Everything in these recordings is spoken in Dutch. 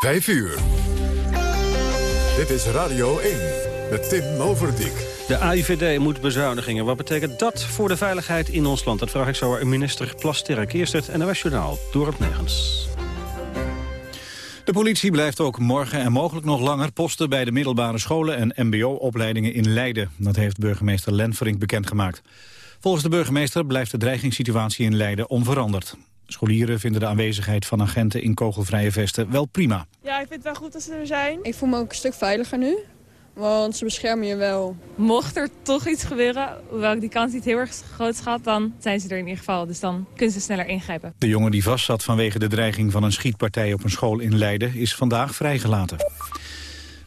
5 uur. Dit is Radio 1 met Tim Overdijk. De AIVD moet bezuinigingen. Wat betekent dat voor de veiligheid in ons land? Dat vraag ik zo aan minister Plasterk. Eerst het NOS Journaal, door het Negens. De politie blijft ook morgen en mogelijk nog langer posten bij de middelbare scholen en mbo-opleidingen in Leiden. Dat heeft burgemeester Lenverink bekendgemaakt. Volgens de burgemeester blijft de dreigingssituatie in Leiden onveranderd. Scholieren vinden de aanwezigheid van agenten in kogelvrije vesten wel prima. Ja, ik vind het wel goed dat ze er zijn. Ik voel me ook een stuk veiliger nu, want ze beschermen je wel. Mocht er toch iets gebeuren, hoewel ik die kans niet heel erg groot schat... dan zijn ze er in ieder geval, dus dan kunnen ze sneller ingrijpen. De jongen die vastzat vanwege de dreiging van een schietpartij op een school in Leiden... is vandaag vrijgelaten.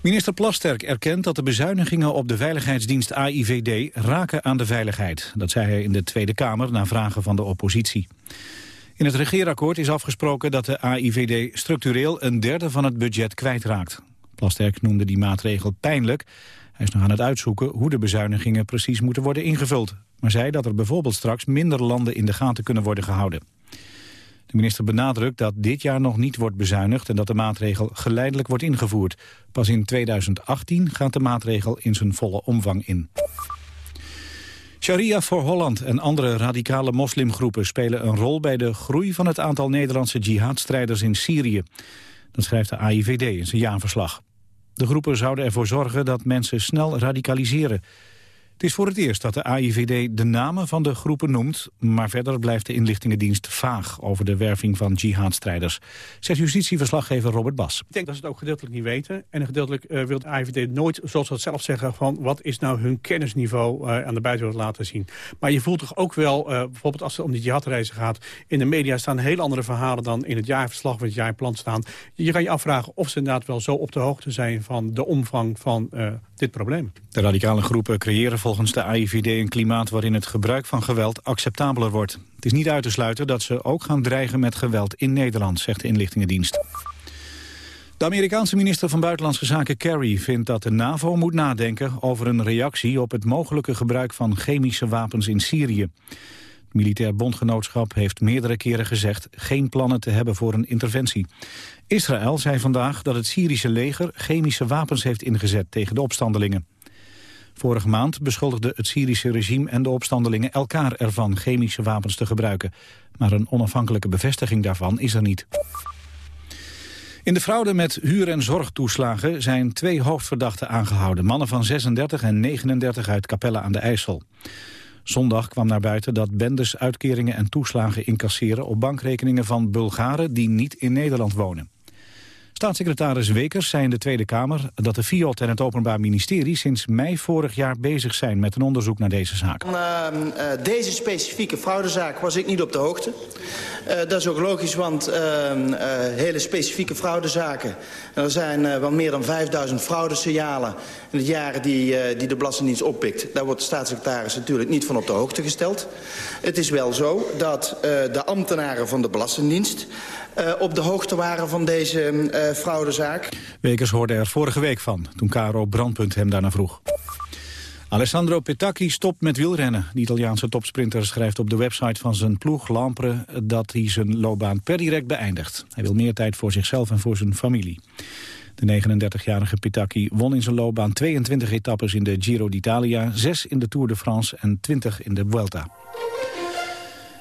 Minister Plasterk erkent dat de bezuinigingen op de veiligheidsdienst AIVD raken aan de veiligheid. Dat zei hij in de Tweede Kamer na vragen van de oppositie. In het regeerakkoord is afgesproken dat de AIVD structureel een derde van het budget kwijtraakt. Plasterk noemde die maatregel pijnlijk. Hij is nog aan het uitzoeken hoe de bezuinigingen precies moeten worden ingevuld. Maar zei dat er bijvoorbeeld straks minder landen in de gaten kunnen worden gehouden. De minister benadrukt dat dit jaar nog niet wordt bezuinigd... en dat de maatregel geleidelijk wordt ingevoerd. Pas in 2018 gaat de maatregel in zijn volle omvang in. Sharia voor Holland en andere radicale moslimgroepen spelen een rol bij de groei van het aantal Nederlandse jihadstrijders in Syrië. Dat schrijft de AIVD in zijn jaarverslag. De groepen zouden ervoor zorgen dat mensen snel radicaliseren. Het is voor het eerst dat de AIVD de namen van de groepen noemt... maar verder blijft de inlichtingendienst vaag over de werving van jihadstrijders. Zegt justitieverslaggever Robert Bas. Ik denk dat ze het ook gedeeltelijk niet weten. En gedeeltelijk uh, wil de AIVD nooit, zoals ze het zelf zeggen... van wat is nou hun kennisniveau uh, aan de buitenwereld laten zien. Maar je voelt toch ook wel, uh, bijvoorbeeld als het om die jihadreizen gaat... in de media staan heel andere verhalen dan in het jaarverslag... of het jaarplan staan. Je kan je afvragen of ze inderdaad wel zo op de hoogte zijn... van de omvang van dit probleem. De radicale groepen creëren volgens de AIVD een klimaat waarin het gebruik van geweld acceptabeler wordt. Het is niet uit te sluiten dat ze ook gaan dreigen met geweld in Nederland, zegt de inlichtingendienst. De Amerikaanse minister van Buitenlandse Zaken Kerry vindt dat de NAVO moet nadenken over een reactie op het mogelijke gebruik van chemische wapens in Syrië. Militair bondgenootschap heeft meerdere keren gezegd geen plannen te hebben voor een interventie. Israël zei vandaag dat het Syrische leger chemische wapens heeft ingezet tegen de opstandelingen. Vorige maand beschuldigde het Syrische regime en de opstandelingen elkaar ervan chemische wapens te gebruiken. Maar een onafhankelijke bevestiging daarvan is er niet. In de fraude met huur- en zorgtoeslagen zijn twee hoofdverdachten aangehouden. Mannen van 36 en 39 uit Capelle aan de IJssel. Zondag kwam naar buiten dat bendes uitkeringen en toeslagen incasseren... op bankrekeningen van Bulgaren die niet in Nederland wonen. Staatssecretaris Wekers zei in de Tweede Kamer dat de FIOD en het Openbaar Ministerie sinds mei vorig jaar bezig zijn met een onderzoek naar deze zaak. Uh, uh, deze specifieke fraudezaak was ik niet op de hoogte. Uh, dat is ook logisch, want hele specifieke fraudezaken. Er zijn wel meer dan 5000 fraudesignalen in de jaren die, die de Belastingdienst oppikt. Daar wordt de staatssecretaris natuurlijk niet van op de hoogte gesteld. Het is wel zo dat de ambtenaren van de Belastingdienst uh, op de hoogte waren van deze uh, fraudezaak. Wekers hoorde er vorige week van, toen Caro Brandpunt hem daarna vroeg. Alessandro Petacchi stopt met wielrennen. De Italiaanse topsprinter schrijft op de website van zijn ploeg Lampre... dat hij zijn loopbaan per direct beëindigt. Hij wil meer tijd voor zichzelf en voor zijn familie. De 39-jarige Petacchi won in zijn loopbaan 22 etappes in de Giro d'Italia... 6 in de Tour de France en 20 in de Vuelta.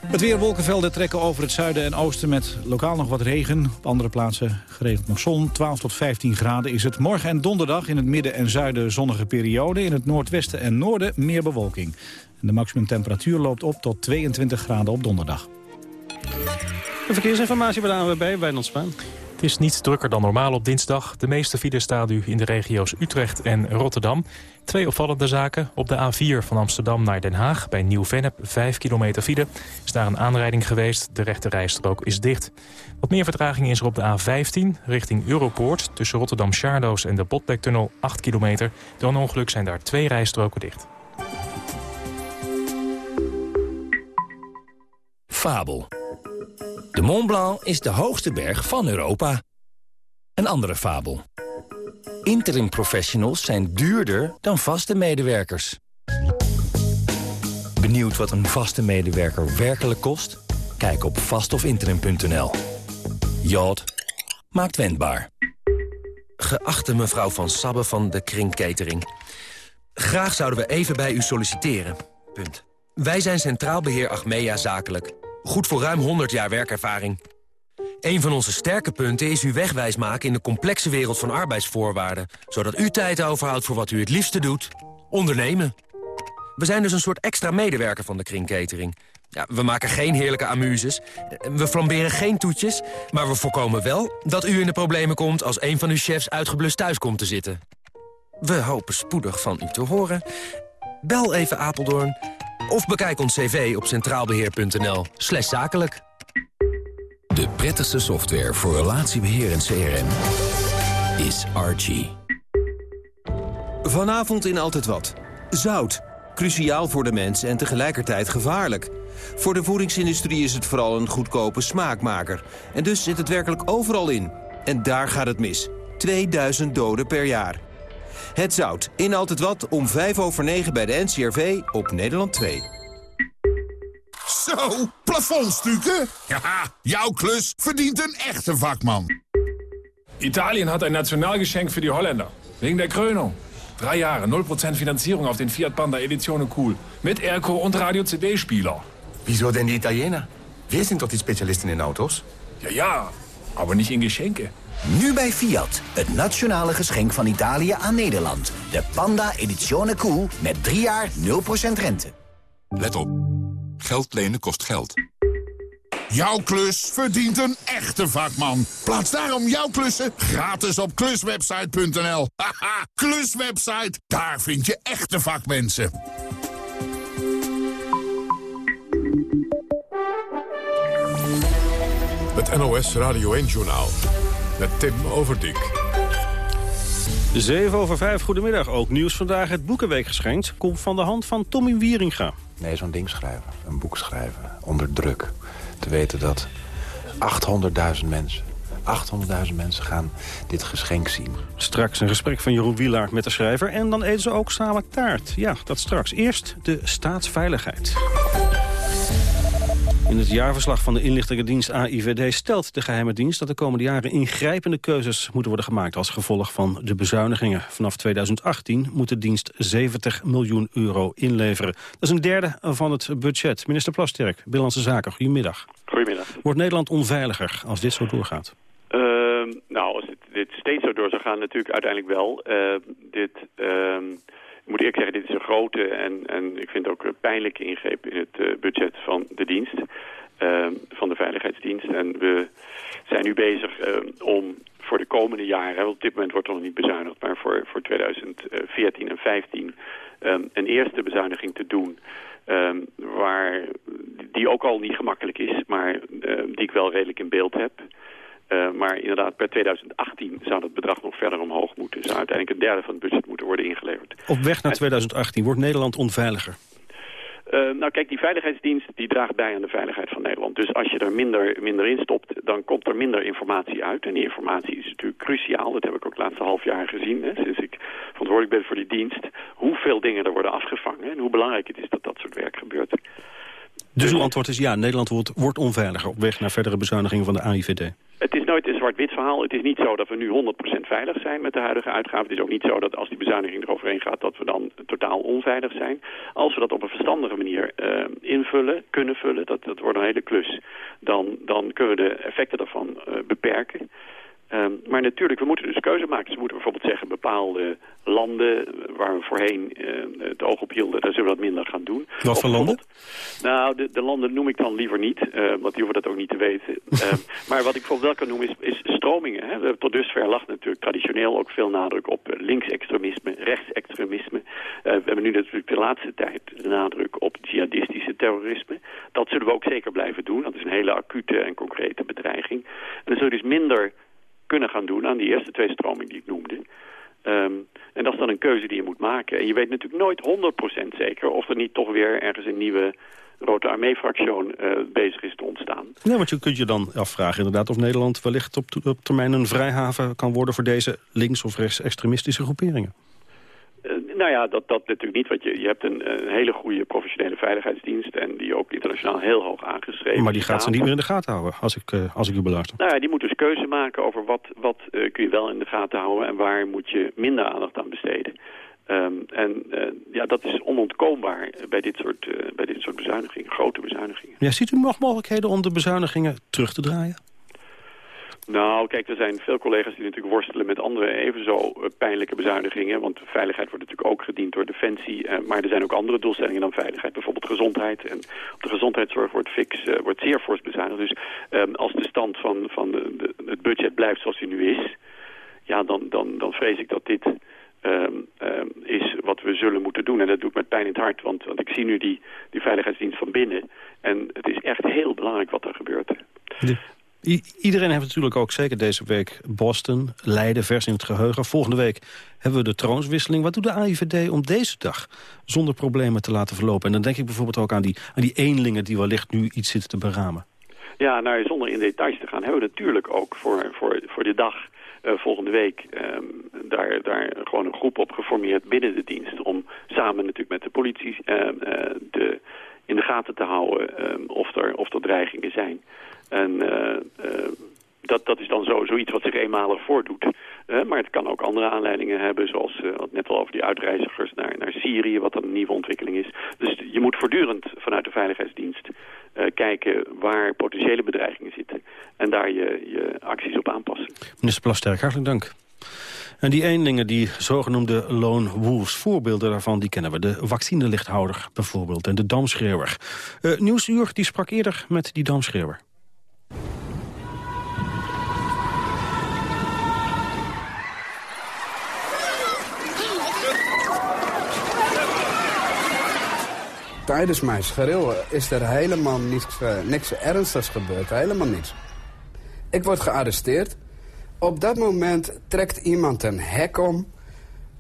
Het weer wolkenvelden trekken over het zuiden en oosten met lokaal nog wat regen. Op andere plaatsen geregeld nog zon. 12 tot 15 graden is het. Morgen en donderdag in het midden en zuiden zonnige periode. In het noordwesten en noorden meer bewolking. En de maximumtemperatuur loopt op tot 22 graden op donderdag. De verkeersinformatie bij de ANWB, Spaan. Het is niet drukker dan normaal op dinsdag. De meeste files staan nu in de regio's Utrecht en Rotterdam. Twee opvallende zaken. Op de A4 van Amsterdam naar Den Haag bij Nieuw-Vennep, 5 kilometer file. Is daar een aanrijding geweest. De rechte rijstrook is dicht. Wat meer vertraging is er op de A15 richting Europoort... tussen Rotterdam-Charloes en de Botlektunnel, 8 kilometer. Door een ongeluk zijn daar twee rijstroken dicht. Fabel. De Mont Blanc is de hoogste berg van Europa. Een andere fabel. Interim professionals zijn duurder dan vaste medewerkers. Benieuwd wat een vaste medewerker werkelijk kost? Kijk op vastofinterim.nl. Jod maakt wendbaar. Geachte mevrouw Van Sabbe van de Kring Catering. Graag zouden we even bij u solliciteren. Punt. Wij zijn Centraal Beheer Achmea Zakelijk. Goed voor ruim 100 jaar werkervaring. Een van onze sterke punten is uw wegwijs maken in de complexe wereld van arbeidsvoorwaarden. Zodat u tijd overhoudt voor wat u het liefste doet. Ondernemen. We zijn dus een soort extra medewerker van de kringkatering. Ja, we maken geen heerlijke amuses. We flamberen geen toetjes. Maar we voorkomen wel dat u in de problemen komt... als een van uw chefs uitgeblust thuis komt te zitten. We hopen spoedig van u te horen. Bel even Apeldoorn. Of bekijk ons cv op centraalbeheer.nl slash zakelijk. De prettigste software voor relatiebeheer en CRM is Archie. Vanavond in Altijd Wat. Zout. Cruciaal voor de mens en tegelijkertijd gevaarlijk. Voor de voedingsindustrie is het vooral een goedkope smaakmaker. En dus zit het werkelijk overal in. En daar gaat het mis. 2000 doden per jaar. Het Zout. In Altijd Wat om 5 over 9 bij de NCRV op Nederland 2. Zo, plafondstukken? Ja, jouw klus verdient een echte vakman. Italien hat ein Nationalgeschenk für die Holländer. Wegen der Krönung. Drei Jahre, 0% Finanzierung auf den Fiat Panda Edizione Cool. Mit Airco und Radio-CD-Spieler. Wieso denn die Italiener? Wir sind doch die Spezialisten in Autos. Ja, ja, aber nicht in Geschenke. Nu bij Fiat, het nationale geschenk van Italië aan Nederland. De Panda Edizione Cool met 3 jaar 0% rente. Let op. Geld lenen kost geld. Jouw klus verdient een echte vakman. Plaats daarom jouw klussen gratis op kluswebsite.nl. Haha, kluswebsite, daar vind je echte vakmensen. Het NOS Radio 1-journaal met Tim Overdijk. 7 over 5, goedemiddag. Ook nieuws vandaag. Het Boekenweek geschenkt komt van de hand van Tommy Wieringa. Nee, zo'n ding schrijven. Een boek schrijven. Onder druk. Te weten dat 800.000 mensen... 800.000 mensen gaan dit geschenk zien. Straks een gesprek van Jeroen Wielaert met de schrijver. En dan eten ze ook samen taart. Ja, dat straks. Eerst de staatsveiligheid. In het jaarverslag van de inlichtingendienst AIVD stelt de geheime dienst dat de komende jaren ingrijpende keuzes moeten worden gemaakt als gevolg van de bezuinigingen. Vanaf 2018 moet de dienst 70 miljoen euro inleveren. Dat is een derde van het budget. Minister Plasterk, Binnenlandse Zaken, goedemiddag. Goedemiddag. Wordt Nederland onveiliger als dit zo doorgaat? Uh, nou, als dit, dit, steeds zo door zou gaan, natuurlijk uiteindelijk wel. Uh, dit... Uh, ik moet eerlijk zeggen, dit is een grote en, en ik vind ook een pijnlijke ingreep in het uh, budget van de dienst, uh, van de Veiligheidsdienst. En we zijn nu bezig uh, om voor de komende jaren, op dit moment wordt er nog niet bezuinigd, maar voor, voor 2014 en 2015 um, een eerste bezuiniging te doen. Waar, die ook al niet gemakkelijk is, maar die ik wel redelijk in beeld heb. Uh, maar inderdaad, per 2018 zou dat bedrag nog verder omhoog moeten. Zou uiteindelijk een derde van het budget moeten worden ingeleverd. Op weg naar 2018 wordt Nederland onveiliger? Uh, nou kijk, die veiligheidsdienst die draagt bij aan de veiligheid van Nederland. Dus als je er minder, minder in stopt, dan komt er minder informatie uit. En die informatie is natuurlijk cruciaal. Dat heb ik ook het laatste half jaar gezien, hè, sinds ik verantwoordelijk ben voor die dienst. Hoeveel dingen er worden afgevangen en hoe belangrijk het is dat dat soort werk gebeurt. Dus uw antwoord is ja, Nederland wordt, wordt onveiliger op weg naar verdere bezuinigingen van de AIVD? Het is nooit een zwart-wit verhaal. Het is niet zo dat we nu 100% veilig zijn met de huidige uitgaven. Het is ook niet zo dat als die bezuiniging eroverheen gaat dat we dan totaal onveilig zijn. Als we dat op een verstandige manier uh, invullen, kunnen vullen, dat, dat wordt een hele klus. Dan, dan kunnen we de effecten daarvan uh, beperken. Um, maar natuurlijk, we moeten dus keuze maken. Dus we moeten bijvoorbeeld zeggen, bepaalde landen waar we voorheen uh, het oog op hielden, daar zullen we dat minder gaan doen. Wat voor landen? Nou, de, de, landen noem ik dan liever niet, uh, want die hoeven dat ook niet te weten. uh, maar wat ik bijvoorbeeld wel kan noemen is, is stromingen. Hè. We, tot dusver lag natuurlijk traditioneel ook veel nadruk op linksextremisme, rechtsextremisme. we hebben nu natuurlijk de laatste tijd de nadruk op jihadistische terrorisme. Dat zullen we ook zeker blijven doen. Dat is een hele acute en concrete bedreiging. En dan zul je dus minder kunnen gaan doen aan die eerste twee stromingen die ik noemde. Um, en dat is dan een keuze die je moet maken. En je weet natuurlijk nooit 100% zeker of er niet toch weer ergens een nieuwe Rode Armee-fractie uh, bezig is te ontstaan. Nee, want je kunt je dan afvragen inderdaad of Nederland wellicht op, op termijn een vrijhaven kan worden voor deze links- of rechts-extremistische groeperingen. Nou ja, dat, dat natuurlijk niet. Want je, je hebt een, een hele goede professionele veiligheidsdienst... en die ook internationaal heel hoog aangeschreven. Maar die gaat ze niet meer in de gaten houden, als ik, uh, als ik u beluister. Nou ja, die moet dus keuze maken over wat, wat uh, kun je wel in de gaten houden... en waar moet je minder aandacht aan besteden. Um, en uh, ja, dat is onontkoombaar bij dit, soort, bij dit soort bezuinigingen, grote bezuinigingen. Ja, ziet u nog mogelijkheden om de bezuinigingen terug te draaien? Nou, kijk, er zijn veel collega's die natuurlijk worstelen met andere even zo pijnlijke bezuinigingen. Want veiligheid wordt natuurlijk ook gediend door Defensie. Uh, maar er zijn ook andere doelstellingen dan veiligheid. Bijvoorbeeld gezondheid. En op de gezondheidszorg wordt, fix, uh, wordt zeer fors bezuinigd. Dus um, als de stand van, van de, het budget blijft zoals hij nu is... ja, dan, dan, dan vrees ik dat dit... Um, um, is wat we zullen moeten doen. En dat doe ik met pijn in het hart, want, want ik zie nu die, die veiligheidsdienst van binnen. En het is echt heel belangrijk wat er gebeurt. Iedereen heeft natuurlijk ook, zeker deze week, Boston, Leiden, vers in het geheugen. Volgende week hebben we de troonswisseling. Wat doet de AIVD om deze dag zonder problemen te laten verlopen? En dan denk ik bijvoorbeeld ook aan die, aan die eenlingen die wellicht nu iets zitten te beramen. Ja, nou, zonder in details te gaan, hebben we natuurlijk ook voor, voor, voor de dag uh, volgende week um, daar, daar gewoon een groep op geformeerd binnen de dienst. Om samen natuurlijk met de politie uh, uh, de, in de gaten te houden um, of, er, of er dreigingen zijn. En dat, dat is dan zo, zoiets wat zich eenmalig voordoet. maar het kan ook andere aanleidingen hebben, zoals net al over die uitreizigers naar, naar Syrië, wat een nieuwe ontwikkeling is. Dus je moet voortdurend vanuit de veiligheidsdienst uh, kijken waar potentiële bedreigingen zitten. En daar je, je acties op aanpassen. Minister Plasterk, hartelijk dank. En die eenlingen, die zogenoemde lone wolves, voorbeelden daarvan, die kennen we. De vaccinelichthouder bijvoorbeeld en de damschreeuwer. Uh, Nieuwsuur, die sprak eerder met die damschreeuwer. Tijdens mijn schreeuwen is er helemaal niks, uh, niks ernstigs gebeurd. Helemaal niks. Ik word gearresteerd. Op dat moment trekt iemand een hek om.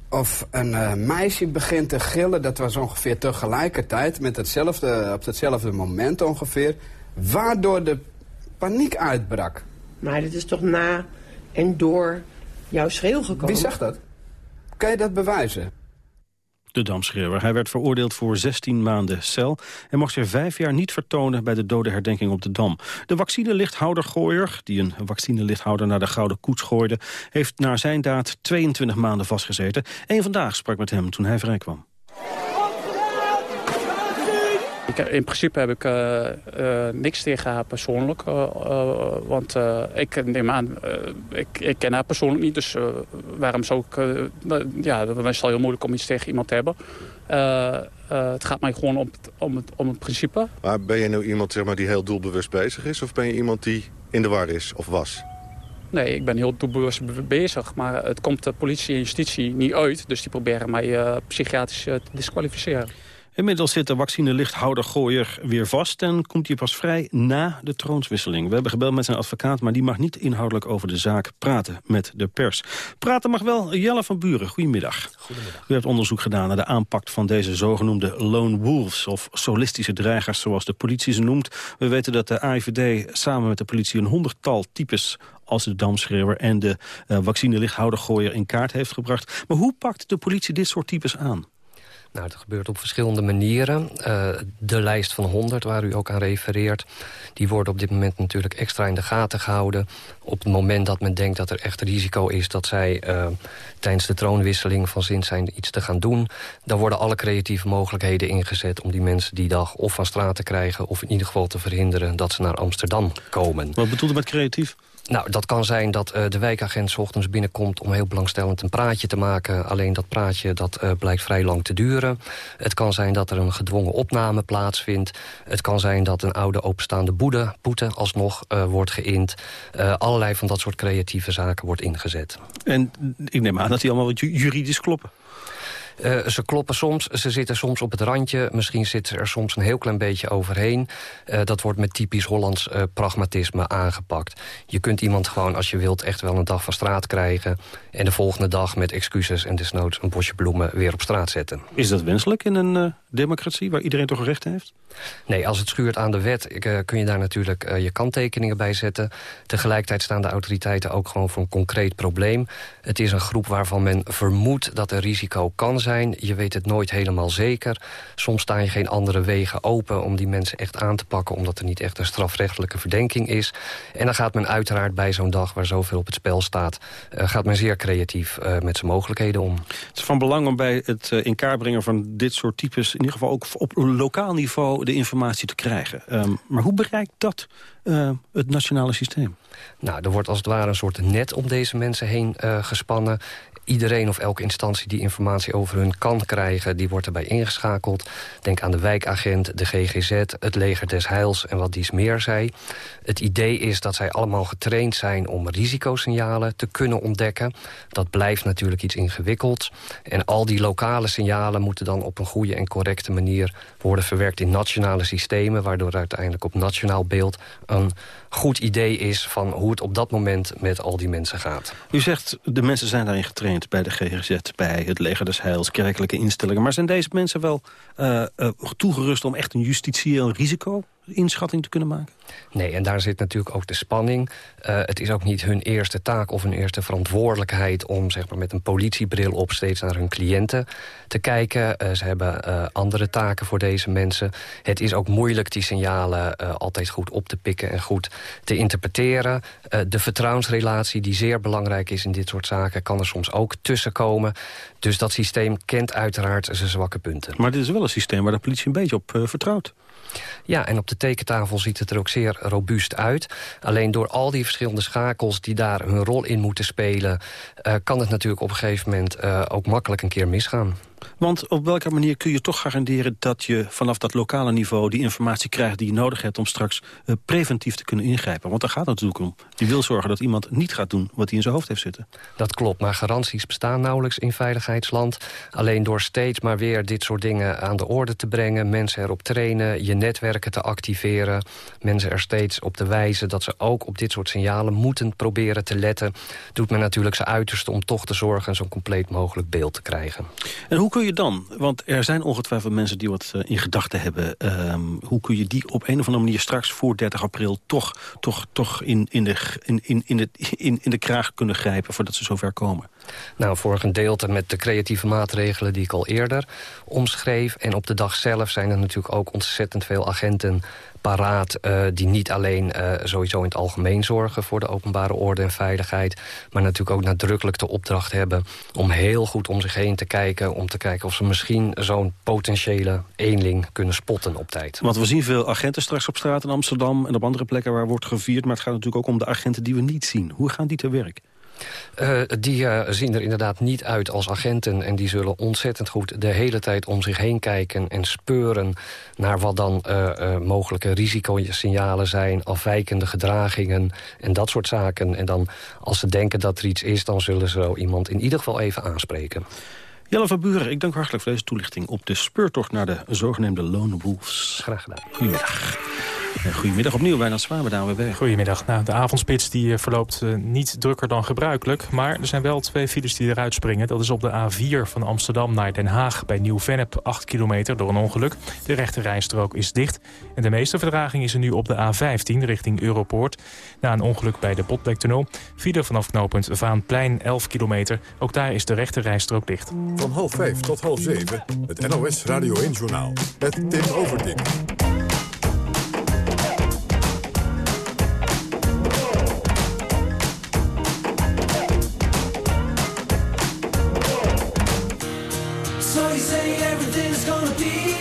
Of een uh, meisje begint te gillen. Dat was ongeveer tegelijkertijd. Met hetzelfde, op hetzelfde moment ongeveer. Waardoor de paniek uitbrak. Maar dit is toch na en door jouw schreeuw gekomen? Wie zegt dat? Kan je dat bewijzen? De damschreeuwer. Hij werd veroordeeld voor 16 maanden cel... en mocht zich vijf jaar niet vertonen bij de dodenherdenking op de Dam. De vaccinelichthoudergooier, die een vaccinelichthouder naar de Gouden Koets gooide... heeft naar zijn daad 22 maanden vastgezeten. En vandaag sprak met hem toen hij vrijkwam. In principe heb ik uh, uh, niks tegen haar persoonlijk. Uh, want ik neem aan, ik, ik, ken haar persoonlijk niet. Dus waarom zou ik... ja, dan is het al heel moeilijk om iets tegen iemand te hebben. het gaat mij gewoon om het, om, het, om het principe. Maar ben je nou iemand zeg maar, die heel doelbewust bezig is? Of ben je iemand die in de war is of was? Nee, ik ben heel doelbewust bezig. Maar het komt de politie en justitie niet uit. Dus die proberen mij psychiatrisch te disqualificeren. Inmiddels zit de vaccinelichthouder Gooier weer vast... en komt hij pas vrij na de troonswisseling. We hebben gebeld met zijn advocaat, maar die mag niet inhoudelijk over de zaak praten met de pers. Praten mag wel Jelle van Buren. Goedemiddag. Goedemiddag. U hebt onderzoek gedaan naar de aanpak van deze zogenoemde lone wolves... of solistische dreigers, zoals de politie ze noemt. We weten dat de AIVD samen met de politie een honderdtal types als de damschreeuwer en de uh, vaccinelichthouder Gooier in kaart heeft gebracht. Maar hoe pakt de politie dit soort types aan? Nou, het gebeurt op verschillende manieren. Uh, de lijst van 100, waar u ook aan refereert... die worden op dit moment natuurlijk extra in de gaten gehouden. Op het moment dat men denkt dat er echt risico is... dat zij uh, tijdens de troonwisseling van zin zijn iets te gaan doen... dan worden alle creatieve mogelijkheden ingezet... om die mensen die dag of van straat te krijgen... of in ieder geval te verhinderen dat ze naar Amsterdam komen. Wat bedoelt u met creatief? Nou, dat kan zijn dat uh, de wijkagent s ochtends binnenkomt... om heel belangstellend een praatje te maken. Alleen dat praatje dat, uh, blijkt vrij lang te duren. Het kan zijn dat er een gedwongen opname plaatsvindt. Het kan zijn dat een oude openstaande boede, boete alsnog uh, wordt geïnd. allerlei van dat soort creatieve zaken wordt ingezet. En ik neem aan dat die allemaal juridisch kloppen. Uh, ze kloppen soms, ze zitten soms op het randje. Misschien zitten er soms een heel klein beetje overheen. Uh, dat wordt met typisch Hollands uh, pragmatisme aangepakt. Je kunt iemand gewoon, als je wilt, echt wel een dag van straat krijgen... en de volgende dag met excuses en desnoods een bosje bloemen weer op straat zetten. Is dat wenselijk in een democratie, waar iedereen toch recht heeft? Nee, als het schuurt aan de wet uh, kun je daar natuurlijk uh, je kanttekeningen bij zetten. Tegelijkertijd staan de autoriteiten ook gewoon voor een concreet probleem. Het is een groep waarvan men vermoedt dat er risico kan zijn. Je weet het nooit helemaal zeker. Soms staan je geen andere wegen open om die mensen echt aan te pakken... omdat er niet echt een strafrechtelijke verdenking is. En dan gaat men uiteraard bij zo'n dag waar zoveel op het spel staat... Uh, gaat men zeer creatief met zijn mogelijkheden om. Het is van belang om bij het in kaart brengen van dit soort types... in ieder geval ook op lokaal niveau de informatie te krijgen. Um, maar hoe bereikt dat uh, het nationale systeem? Nou, er wordt als het ware een soort net om deze mensen heen uh, gespannen iedereen of elke instantie die informatie over hun kan krijgen... die wordt erbij ingeschakeld. Denk aan de wijkagent, de GGZ, het leger des heils en wat dies meer zei. Het idee is dat zij allemaal getraind zijn om risicosignalen te kunnen ontdekken. Dat blijft natuurlijk iets ingewikkeld. En al die lokale signalen moeten dan op een goede en correcte manier... worden verwerkt in nationale systemen... waardoor uiteindelijk op nationaal beeld een goed idee is... van hoe het op dat moment met al die mensen gaat. U zegt, de mensen zijn daarin getraind bij de GGZ... bij het leger des heils, kerkelijke instellingen. Maar zijn deze mensen wel uh, uh, toegerust om echt een justitieel risico inschatting te kunnen maken? Nee, en daar zit natuurlijk ook de spanning. Uh, het is ook niet hun eerste taak of hun eerste verantwoordelijkheid... om zeg maar, met een politiebril op steeds naar hun cliënten te kijken. Uh, ze hebben uh, andere taken voor deze mensen. Het is ook moeilijk die signalen altijd goed op te pikken en goed te interpreteren. de vertrouwensrelatie die zeer belangrijk is in dit soort zaken... kan er soms ook tussenkomen. Dus dat systeem kent uiteraard zijn zwakke punten. Maar dit is wel een systeem waar de politie een beetje op vertrouwt. Ja, en op de tekentafel ziet het er ook zeer robuust uit. Alleen door al die verschillende schakels die daar hun rol in moeten spelen... Uh, kan het natuurlijk op een gegeven moment uh, ook makkelijk een keer misgaan. Want op welke manier kun je toch garanderen dat je vanaf dat lokale niveau die informatie krijgt die je nodig hebt om straks uh, preventief te kunnen ingrijpen? Want daar gaat het natuurlijk om. Je wil zorgen dat iemand niet gaat doen wat hij in zijn hoofd heeft zitten. Dat klopt, maar garanties bestaan nauwelijks in veiligheidsland. Alleen door steeds maar weer dit soort dingen aan de orde te brengen, mensen erop trainen, je netwerken te activeren, mensen er steeds op te wijzen dat ze ook op dit soort signalen moeten proberen te letten, doet men natuurlijk zijn uiterste om toch te zorgen zo'n compleet mogelijk beeld te krijgen. En hoe kun je dan, want er zijn ongetwijfeld mensen die wat uh, in gedachten hebben... Um, hoe kun je die op een of andere manier straks voor 30 april... toch, toch, toch in, in, de, in, in, in, de, in, in de kraag kunnen grijpen voordat ze zover komen? Nou, voor een gedeelte met de creatieve maatregelen die ik al eerder omschreef. En op de dag zelf zijn er natuurlijk ook ontzettend veel agenten paraat... Uh, die niet alleen uh, sowieso in het algemeen zorgen voor de openbare orde en veiligheid... maar natuurlijk ook nadrukkelijk de opdracht hebben om heel goed om zich heen te kijken... om te kijken of ze misschien zo'n potentiële eenling kunnen spotten op tijd. Want we zien veel agenten straks op straat in Amsterdam... en op andere plekken waar wordt gevierd... maar het gaat natuurlijk ook om de agenten die we niet zien. Hoe gaan die te werk? Uh, die uh, zien er inderdaad niet uit als agenten... en die zullen ontzettend goed de hele tijd om zich heen kijken... en speuren naar wat dan uh, mogelijke risicosignalen zijn... afwijkende gedragingen en dat soort zaken. En dan, als ze denken dat er iets is... dan zullen ze zo iemand in ieder geval even aanspreken. Jelle van Buren, ik dank hartelijk voor deze toelichting... op de speurtocht naar de zogenaamde Lone Wolves. Graag gedaan. Goedemiddag. Goedemiddag opnieuw, Wijnand Zwaar bij de ANWB. Goedemiddag. Nou, de avondspits die verloopt uh, niet drukker dan gebruikelijk. Maar er zijn wel twee files die eruit springen. Dat is op de A4 van Amsterdam naar Den Haag bij Nieuw-Vennep. 8 kilometer door een ongeluk. De rechte rijstrook is dicht. En de meeste verdraging is er nu op de A15 richting Europoort. Na een ongeluk bij de Botlektunnel. File vanaf knooppunt Vaanplein 11 kilometer. Ook daar is de rechte rijstrook dicht. Van half 5 tot half 7 het NOS Radio 1 Journaal. Met Tim Overdijk. Everybody's say everything's gonna be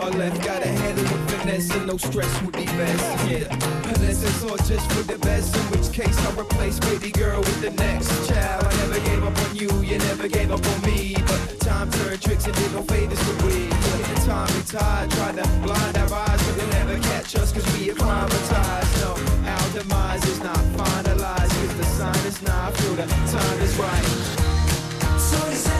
my left. Gotta handle the finesse and no stress would be best. Yeah, unless it's all just for the best. In which case I'll replace baby girl with the next child. I never gave up on you, you never gave up on me. But time turned tricks and did no favors for we. The time we tied, tried to blind our eyes, but they'll never catch us cause we acclimatized. No, our demise is not finalized. Cause the sign is not, feel the time is right. So you say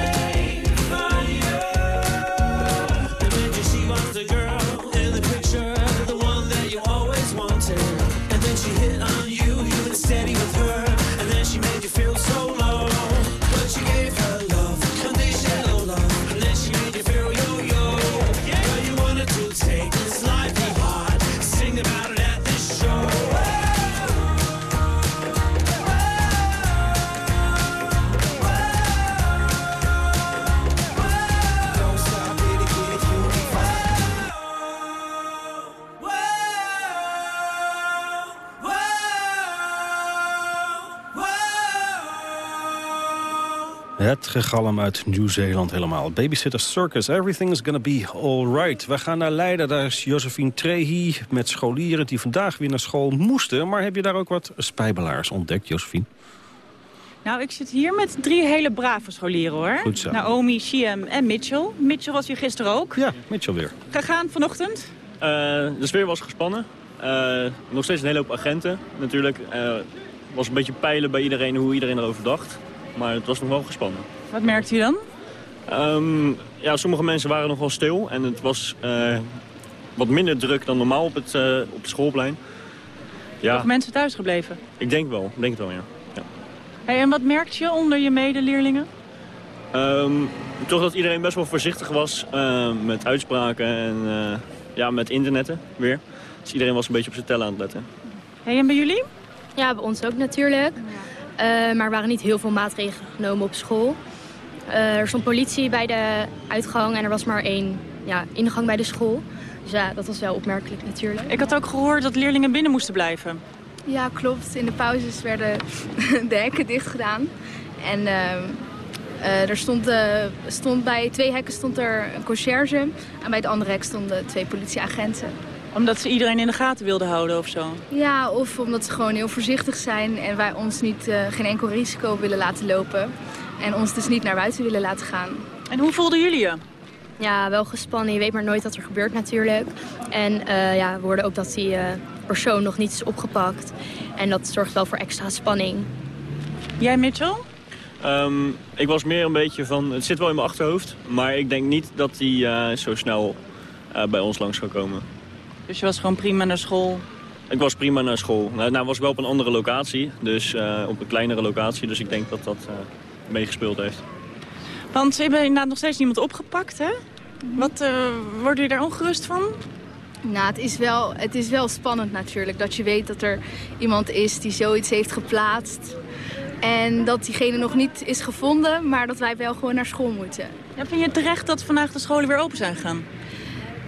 gegalm uit Nieuw-Zeeland helemaal. Babysitter Circus, everything is gonna be alright. We gaan naar Leiden, daar is Josephine Trehi met scholieren... die vandaag weer naar school moesten. Maar heb je daar ook wat spijbelaars ontdekt, Josephine? Nou, ik zit hier met drie hele brave scholieren, hoor. Goed zo. Naomi, Shiem en Mitchell. Mitchell was hier gisteren ook. Ja, Mitchell weer. Gegaan vanochtend? Eh, de sfeer was gespannen. Eh, nog steeds een hele hoop agenten natuurlijk. Eh, Het was een beetje peilen bij iedereen hoe iedereen erover dacht. Maar het was nog wel gespannen. Wat merkt u dan? Ehm, ja, sommige mensen waren nog wel stil. En het was eh, wat minder druk dan normaal op het, eh, op het schoolplein. Ja, Of mensen thuis gebleven? ik denk wel. Ik denk het wel, ja. ja. Hey, en wat merkt je onder je medeleerlingen? Ehm, toch dat iedereen best wel voorzichtig was eh, met uitspraken en eh, ja, met internetten weer. Dus iedereen was een beetje op zijn tellen aan het letten. Hey, en bij jullie? Ja, bij ons ook natuurlijk. Eh, maar er waren niet heel veel maatregelen genomen op school. Eh, er stond politie bij de uitgang en er was maar één ja, ingang bij de school. Dus ja, dat was wel opmerkelijk natuurlijk. Ik had ook gehoord dat leerlingen binnen moesten blijven. Ja, klopt. In de pauzes werden de hekken dicht gedaan. En ehm, eh, er stond, eh, stond bij twee hekken stond er een conciërge. En bij het andere hek stonden twee politieagenten. Omdat ze iedereen in de gaten wilden houden of zo? Ja, of omdat ze gewoon heel voorzichtig zijn en wij ons niet, eh, geen enkel risico willen laten lopen. En ons dus niet naar buiten willen laten gaan. En hoe voelden jullie je? Ja, wel gespannen. Je weet maar nooit wat er gebeurt natuurlijk. En eh, ja, we hoorden ook dat die eh, persoon nog niet is opgepakt. En dat zorgt wel voor extra spanning. Jij, Mitchell? Ehm, ik was meer een beetje van, het zit wel in mijn achterhoofd, maar ik denk niet dat hij eh, zo snel eh, bij ons langs zou komen. Dus je was gewoon prima naar school? Ik was prima naar school. Nou, nou was ik wel op een andere locatie, dus eh, op een kleinere locatie, dus ik denk dat dat eh, meegespeeld heeft. Want er is inderdaad nog steeds niemand opgepakt, hè? Wat, eh word je daar ongerust van? Nou, het is, wel, het is wel spannend natuurlijk. Dat je weet dat er iemand is die zoiets heeft geplaatst. En dat diegene nog niet is gevonden, maar dat wij wel gewoon naar school moeten. Ja, vind je het terecht dat vandaag de scholen weer open zijn gegaan?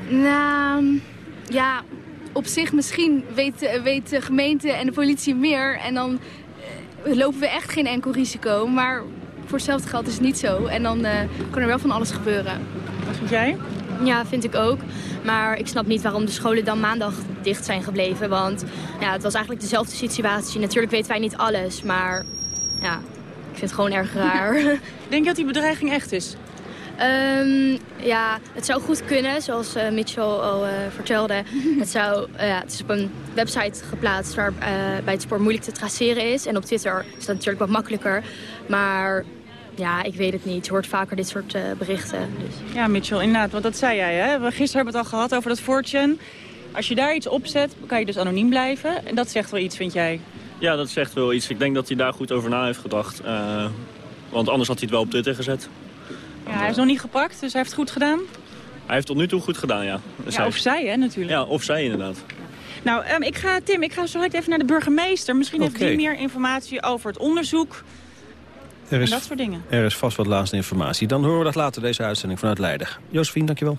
Nou, ja, op zich misschien weet, weet de gemeente en de politie meer. En dan eh, lopen we echt geen enkel risico. Maar voor hetzelfde geld is het niet zo. En dan eh, kan er wel van alles gebeuren. Wat vind jij? Ja, vind ik ook. Maar ik snap niet waarom de scholen dan maandag dicht zijn gebleven. Want ja, het was eigenlijk dezelfde situatie. Natuurlijk weten wij niet alles, maar ja, ik vind het gewoon erg raar. Denk je dat die bedreiging echt is? Ehm, ja, het zou goed kunnen, zoals eh, Mitchell al eh, vertelde. het, zou, eh, ja, het is op een website geplaatst waar eh, bij het spoor moeilijk te traceren is. En op Twitter is dat natuurlijk wat makkelijker. Maar ja, ik weet het niet. Je hoort vaker dit soort eh, berichten. Dus. Ja, Mitchell, inderdaad. Want dat zei jij, hè? We gisteren hebben we het al gehad over dat Fortune. Als je daar iets op zet, kan je dus anoniem blijven. En dat zegt wel iets, vind jij? Ja, dat zegt wel iets. Ik denk dat hij daar goed over na heeft gedacht. Eh, want anders had hij het wel op Twitter gezet. Ja, hij is nog niet gepakt, dus hij heeft het goed gedaan. Hij heeft tot nu toe goed gedaan, ja. Dus Ja, hij of zij, hè, natuurlijk. Ja, of zij inderdaad. Nou, ehm, ik ga, Tim, ik ga zo direct even naar de burgemeester. Misschien heeft die meer informatie over het onderzoek. Er En dat soort dingen. Er is vast wat laatste informatie. Dan horen we dat later deze uitzending vanuit Leiden. Josephine, dankjewel.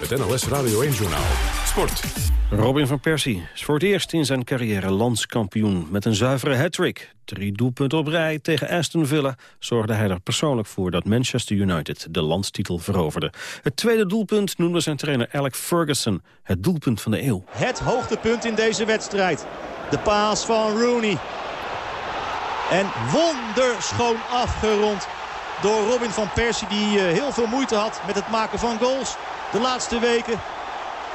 Het NLS Radio 1-journaal. Sport. Robin van Persie is voor het eerst in zijn carrière landskampioen met een zuivere hat-trick. Drie doelpunten op rij tegen Aston Villa zorgde hij er persoonlijk voor dat Manchester United de landstitel veroverde. Het tweede doelpunt noemde zijn trainer Alec Ferguson het doelpunt van de eeuw. Het hoogtepunt in deze wedstrijd. De paas van Rooney. En wonderschoon afgerond door Robin van Persie die eh, heel veel moeite had met het maken van goals de laatste weken.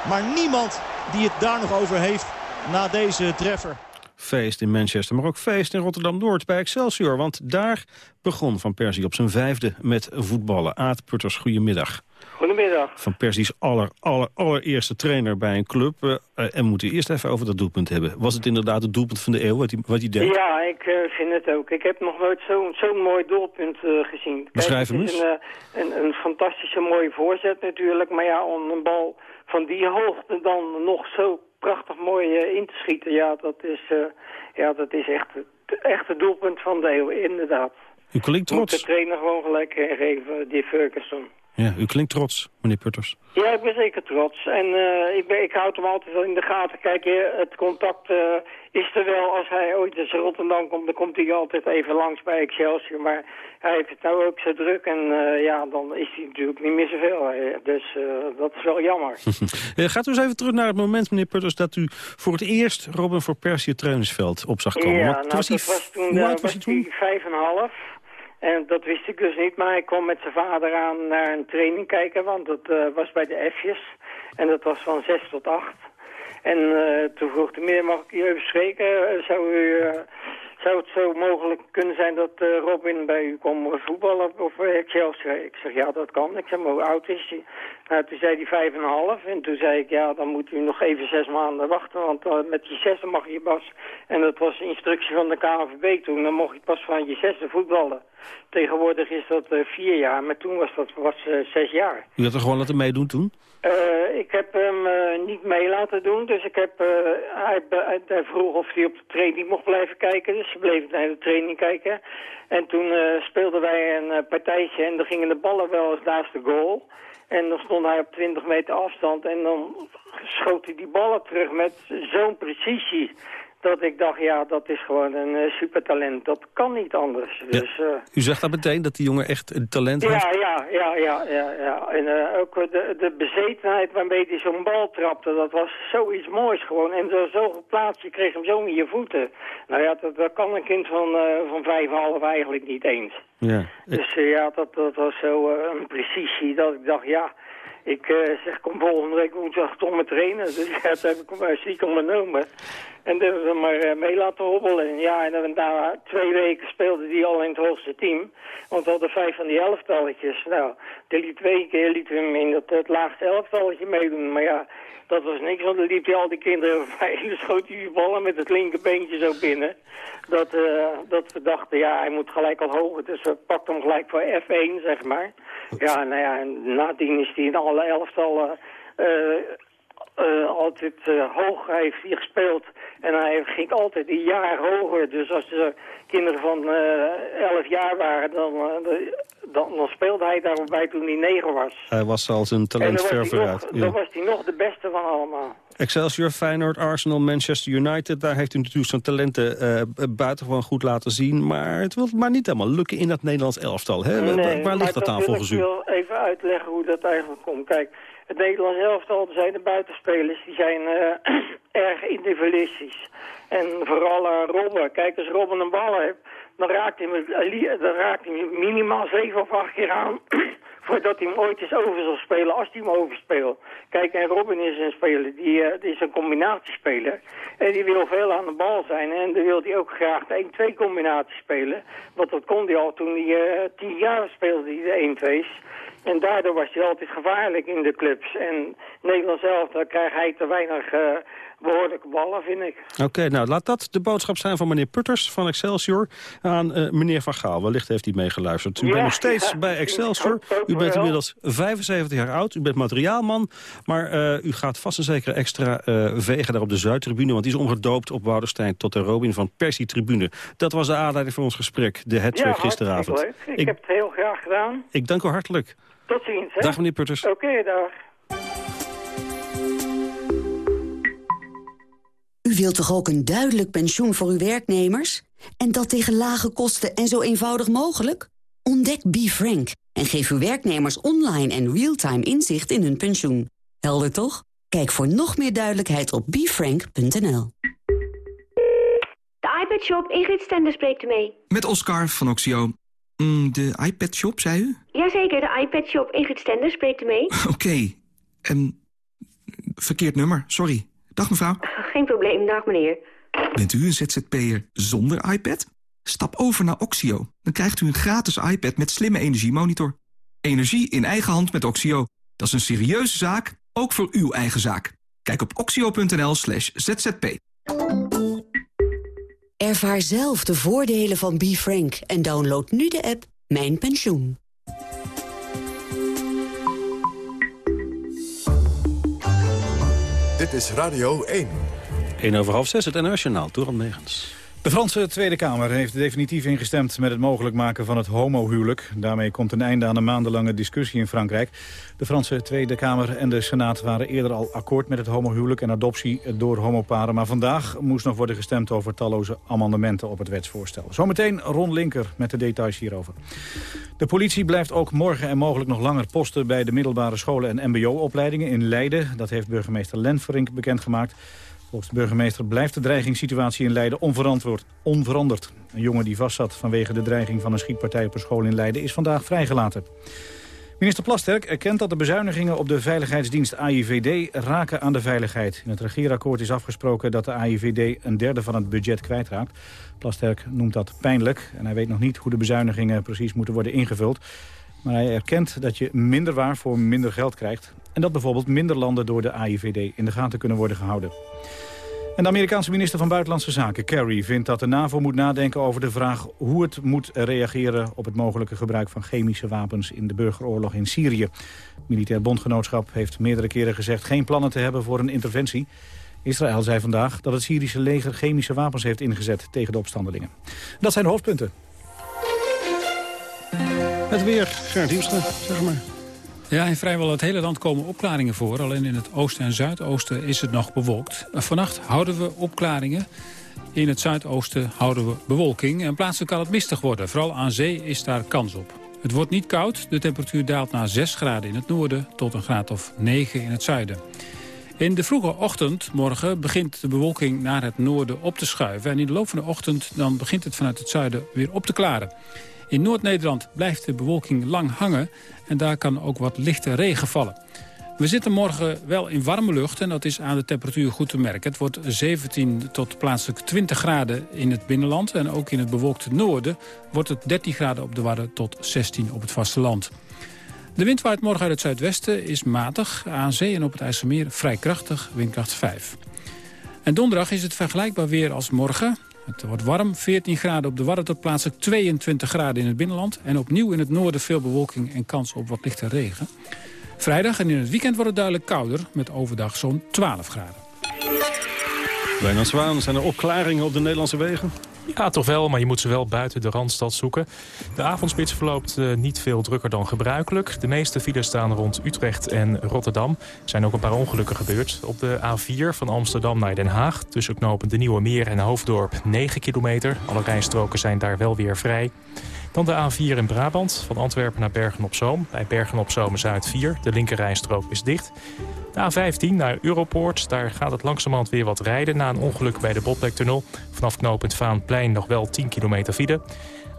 Maar niemand die het daar nog over heeft na deze treffer. Feest in Manchester, maar ook feest in Rotterdam-Noord bij Excelsior. Want daar begon Van Persie op zijn vijfde met voetballen. Aad Putters, goedemiddag. Goedemiddag. Van Persie's aller, aller, allereerste trainer bij een club. eh, en we moeten eerst even over dat doelpunt hebben. Was het inderdaad het doelpunt van de eeuw wat hij, wat hij deed? Ja, ik eh, vind het ook. Ik heb nog nooit zo'n zo'n mooi doelpunt eh, gezien. Kijk, Beschrijf hem het is eens. Een, een, een fantastische mooie voorzet natuurlijk. Maar ja, om een bal van die hoogte dan nog zo prachtig mooi eh, in te schieten. Ja, dat is, eh, ja, dat is echt, het- echt het doelpunt van de eeuw, inderdaad. U klinkt Moet de trots. trainer gewoon gelijk eh, geven, die Ferguson. Ja, u klinkt trots, meneer Putters. Ja, ik ben zeker trots. En eh, ik, ben, ik houd hem altijd wel in de gaten. Kijk, eh, het contact eh, is er wel. Als hij ooit eens Rotterdam komt, dan komt hij altijd even langs bij Excelsior. Maar hij heeft het nou ook zo druk. En ja, dan is hij natuurlijk niet meer zoveel. Dus dat is wel jammer. Gaat u eens even terug naar het moment, meneer Putters... dat u voor het eerst Robin voor Persie het trainingsveld op zag komen. Ja, nou, was was toen, hoe oud was hij toen? vijf en half. En dat wist ik dus niet, maar ik kwam met zijn vader aan naar een training kijken, want dat eh, was bij de F'jes. En dat was van zes tot acht. En eh, toen vroeg de meneer, mag ik u even spreken? Eh, zou, u, zou het zo mogelijk kunnen zijn dat eh, Robin bij u komt voetballen of eh? Ik zeg, ja, dat kan. Ik zeg, maar hoe oud is hij? Nou, toen zei hij vijf en een half. En toen zei ik, ja, dan moet u nog even zes maanden wachten. Want eh, met je zesde mag je pas... En dat was instructie van de KNVB toen. Dan mocht je pas van je zesde voetballen. Tegenwoordig is dat vier jaar. Maar toen was dat was, zes jaar. U had er gewoon laten meedoen toen? Eh, ik heb hem eh, niet mee laten doen, dus ik heb, eh, hij, vroeg of hij op de training mocht blijven kijken. Dus ze bleef naar de training kijken. En toen speelden wij een partijtje en dan gingen de ballen wel eens naast de goal. En dan stond hij op 20 meter afstand en dan schoot hij die ballen terug met zo'n precisie. Dat ik dacht, ja, dat is gewoon een eh, supertalent. Dat kan niet anders. Dus, eh, U zegt dat meteen dat die jongen echt een talent heeft? ja, ja, ja, ja, ja, ja. En eh, ook de, de bezetenheid waarmee hij zo'n bal trapte, dat was zoiets moois gewoon. En zo, zo geplaatst, je kreeg hem zo in je voeten. Nou ja, dat, dat kan een kind van, van vijf half eigenlijk niet eens. Ja. Dus ja, dat, dat was zo een precisie dat ik dacht, ja... Ik eh, zeg, kom volgende week woensdag toch met trainen. Dus ja, dat heb ik maar stiekem ondernomen. En dat hebben we maar eh, mee laten hobbelen. En ja, en dan na twee weken speelde hij al in het hoogste team. Want we hadden vijf van die elftalletjes. Nou, die twee keer lieten we hem in het, het laagste elftalletje meedoen. Maar ja, dat was niks, want dan liep hij al die kinderen voorbij. En schoot hij die ballen met het linkerbeentje zo binnen. Dat, eh, dat we dachten, ja, hij moet gelijk al hoger. Dus we pakten hem gelijk voor F1, zeg maar. Ja, nou ja, en nadien is hij in alle elftallen... eh, altijd eh, hoog heeft hij gespeeld. En hij ging altijd een jaar hoger. Dus als er kinderen van eh 11 jaar waren, dan, dan, dan speelde hij daarbij toen hij negen was. Hij was al zijn en talent dan ver was, hij vooruit. Ja. dan was hij nog de beste van allemaal. Excelsior, Feyenoord, Arsenal, Manchester United. Daar heeft u natuurlijk zijn talenten eh, buitengewoon goed laten zien. Maar het wil maar niet helemaal lukken in dat Nederlands elftal. Hè? Waar- Nee, waar ligt dat aan volgens ik u? wil even uitleggen hoe dat eigenlijk komt. Kijk, het Nederlands elftal zijn de buitenspelers, die zijn eh, erg individualistisch. En vooral eh, Robben. Kijk, als Robben een bal heeft, dan raakt hij, eh, dan raakt hij minimaal zeven of acht keer aan voordat hij hem ooit eens over zal spelen, als hij hem overspeelt. Kijk, en Robin is een speler, die, die is een combinatiespeler. En die wil veel aan de bal zijn. En dan wil hij ook graag de 1-2 combinatie spelen. Want dat kon hij al toen hij tien jaar speelde, die de 1-2's. En daardoor was hij altijd gevaarlijk in de clubs. En Nederland zelf, daar krijgt hij te weinig uh, behoorlijke ballen, vind ik. Oké, nou laat dat de boodschap zijn van meneer Putters van Excelsior aan uh, meneer Van Gaal. Wellicht heeft hij meegeluisterd. U ja, bent nog steeds ja, bij Excelsior. U bent inmiddels 75 jaar oud. U bent materiaalman. Maar uh, u gaat vast en zeker extra vegen daar op de Zuidtribune. Want die is omgedoopt op Woudenstein tot de Robin van Persie-tribune. Dat was de aanleiding voor ons gesprek, de hat ja, gisteravond. Leuk. Ik, ik heb het heel graag gedaan. Ik dank u hartelijk. Tot ziens. Hè? Dag meneer Putters. Oké, okay, dag. U wilt toch ook een duidelijk pensioen voor uw werknemers? En dat tegen lage kosten en zo eenvoudig mogelijk? Ontdek BeFrank en geef uw werknemers online en real-time inzicht in hun pensioen. Helder toch? Kijk voor nog meer duidelijkheid op befrank.nl. De iPad Shop, Ingrid Stender spreekt ermee. Met Oscar van Oxio. Mm, de iPad Shop, zei u? Jazeker, de iPad Shop, Ingrid Stender spreekt ermee. Oké. Okay. En verkeerd nummer, sorry. Dag mevrouw. Geen probleem, dag meneer. Bent u een ZZP'er zonder iPad? Stap over naar Oxio. Dan krijgt u een gratis iPad met slimme energiemonitor. Energie in eigen hand met Oxio. Dat is een serieuze zaak, ook voor uw eigen zaak. Kijk op oxio.nl slash zzp. Ervaar zelf de voordelen van BeFrank en download nu de app Mijn Pensioen. Dit is Radio 1. 1 over half 6, het Toeran Megens. De Franse Tweede Kamer heeft definitief ingestemd met het mogelijk maken van het homohuwelijk. Daarmee komt een einde aan een maandenlange discussie in Frankrijk. De Franse Tweede Kamer en de Senaat waren eerder al akkoord met het homohuwelijk en adoptie door homoparen. Maar vandaag moest nog worden gestemd over talloze amendementen op het wetsvoorstel. Zometeen Ron Linker met de details hierover. De politie blijft ook morgen en mogelijk nog langer posten bij de middelbare scholen en mbo-opleidingen in Leiden. Dat heeft burgemeester Lenverink bekendgemaakt. Volgens de burgemeester blijft de dreigingssituatie in Leiden onveranderd. Een jongen die vastzat vanwege de dreiging van een schietpartij op een school in Leiden is vandaag vrijgelaten. Minister Plasterk erkent dat de bezuinigingen op de veiligheidsdienst AIVD raken aan de veiligheid. In het regeerakkoord is afgesproken dat de AIVD een derde van het budget kwijtraakt. Plasterk noemt dat pijnlijk en hij weet nog niet hoe de bezuinigingen precies moeten worden ingevuld. Maar hij erkent dat je minder waar voor minder geld krijgt. En dat bijvoorbeeld minder landen door de AIVD in de gaten kunnen worden gehouden. En de Amerikaanse minister van Buitenlandse Zaken, Kerry, vindt dat de NAVO moet nadenken over de vraag hoe het moet reageren op het mogelijke gebruik van chemische wapens in de burgeroorlog in Syrië. Militair Bondgenootschap heeft meerdere keren gezegd geen plannen te hebben voor een interventie. Israël zei vandaag dat het Syrische leger chemische wapens heeft ingezet tegen de opstandelingen. Dat zijn de hoofdpunten. Het weer, Gerard Hiemstra, zeg maar. Ja, in vrijwel het hele land komen opklaringen voor. Alleen in het oosten en zuidoosten is het nog bewolkt. Vannacht houden we opklaringen. In het zuidoosten houden we bewolking. En plaatselijk kan het mistig worden. Vooral aan zee is daar kans op. Het wordt niet koud. De temperatuur daalt naar 6 graden in het noorden... tot een graad of 9 in het zuiden. In de vroege ochtend morgen begint de bewolking naar het noorden op te schuiven. En in de loop van de ochtend dan begint het vanuit het zuiden weer op te klaren. In Noord-Nederland blijft de bewolking lang hangen en daar kan ook wat lichte regen vallen. We zitten morgen wel in warme lucht en dat is aan de temperatuur goed te merken. Het wordt 17 tot plaatselijk 20 graden in het binnenland... en ook in het bewolkte noorden wordt het 13 graden op de Wadden tot 16 op het vasteland. De wind waait morgen uit het zuidwesten, is matig. Aan zee en op het IJsselmeer vrij krachtig, windkracht 5. En donderdag is het vergelijkbaar weer als morgen. Het wordt warm, 14 graden op de Wadden tot plaatselijk 22 graden in het binnenland. En opnieuw in het noorden veel bewolking en kans op wat lichte regen. Vrijdag en in het weekend wordt het duidelijk kouder, met overdag zo'n 12 graden. Wijnand Zwaan, zijn er opklaringen op de Nederlandse wegen? Ja, toch wel, maar je moet ze wel buiten de Randstad zoeken. De avondspits verloopt uh, niet veel drukker dan gebruikelijk. De meeste files staan rond Utrecht en Rotterdam. Er zijn ook een paar ongelukken gebeurd. Op de A4 van Amsterdam naar Den Haag... tussen knopen de Nieuwe Meer en Hoofddorp 9 kilometer. Alle rijstroken zijn daar wel weer vrij. Dan de A4 in Brabant, van Antwerpen naar Bergen-op-Zoom. Bij Bergen-op-Zoom Zuid 4. De linkerrijstrook is dicht. De A15 naar Europoort. Daar gaat het langzamerhand weer wat rijden na een ongeluk bij de Botlektunnel. Vanaf knooppunt Vaanplein nog wel 10 kilometer file.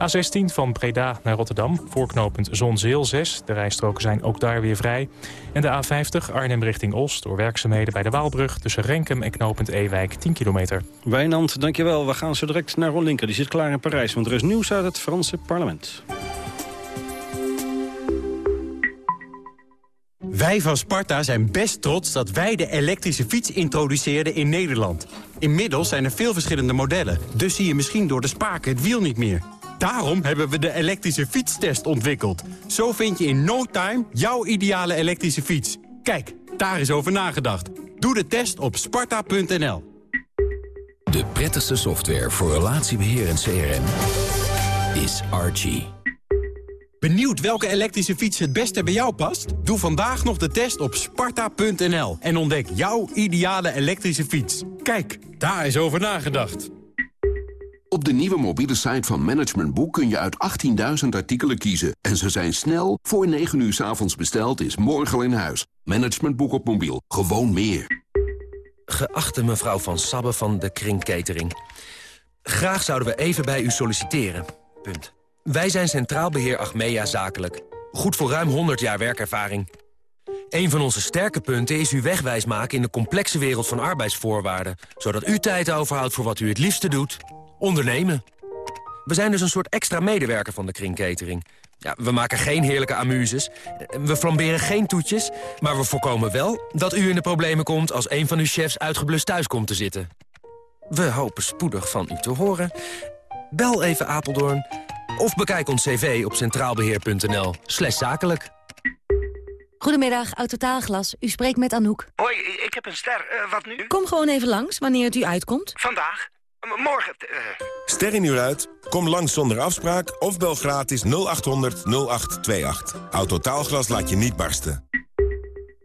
A16 van Breda naar Rotterdam, voorknopend Zonzeel 6. De rijstroken zijn ook daar weer vrij. En de A50 Arnhem richting Oost door werkzaamheden bij de Waalbrug... tussen Renkum en knooppunt Ewijk 10 kilometer. Wijnand, dankjewel. We gaan zo direct naar Ron Linker. Die zit klaar in Parijs, want er is nieuws uit het Franse parlement. Wij van Sparta zijn best trots dat wij de elektrische fiets introduceerden in Nederland. Inmiddels zijn er veel verschillende modellen, dus zie je misschien door de spaken het wiel niet meer. Daarom hebben we de elektrische fietstest ontwikkeld. Zo vind je in no time jouw ideale elektrische fiets. Kijk, daar is over nagedacht. Doe de test op sparta.nl. De prettigste software voor relatiebeheer en CRM is Archie. Benieuwd welke elektrische fiets het beste bij jou past? Doe vandaag nog de test op sparta.nl en ontdek jouw ideale elektrische fiets. Kijk, daar is over nagedacht. Op de nieuwe mobiele site van Management Boek kun je uit 18.000 artikelen kiezen. En ze zijn snel, voor 9 uur s avonds besteld, is morgen in huis. Management Boek op mobiel, gewoon meer. Geachte mevrouw Van Sabbe van de Kring Catering. Graag zouden we even bij u solliciteren. Punt. Wij zijn Centraal Beheer Achmea Zakelijk. Goed voor ruim 100 jaar werkervaring. Een van onze sterke punten is uw wegwijs maken in de complexe wereld van arbeidsvoorwaarden. Zodat u tijd overhoudt voor wat u het liefste doet. Ondernemen. We zijn dus een soort extra medewerker van de kringkatering. Ja, we maken geen heerlijke amuses. We flamberen geen toetjes. Maar we voorkomen wel dat u in de problemen komt... als een van uw chefs uitgeblust thuis komt te zitten. We hopen spoedig van u te horen. Bel even Apeldoorn of bekijk ons cv op centraalbeheer.nl slash zakelijk. Goedemiddag, Autotaalglas. U spreekt met Anouk. Hoi, ik heb een ster. Eh, wat nu? Kom gewoon even langs, wanneer het u uitkomt. Vandaag? Morgen? eh. Ster in uit? Kom langs zonder afspraak of bel gratis 0800 0828. Autotaalglas laat je niet barsten.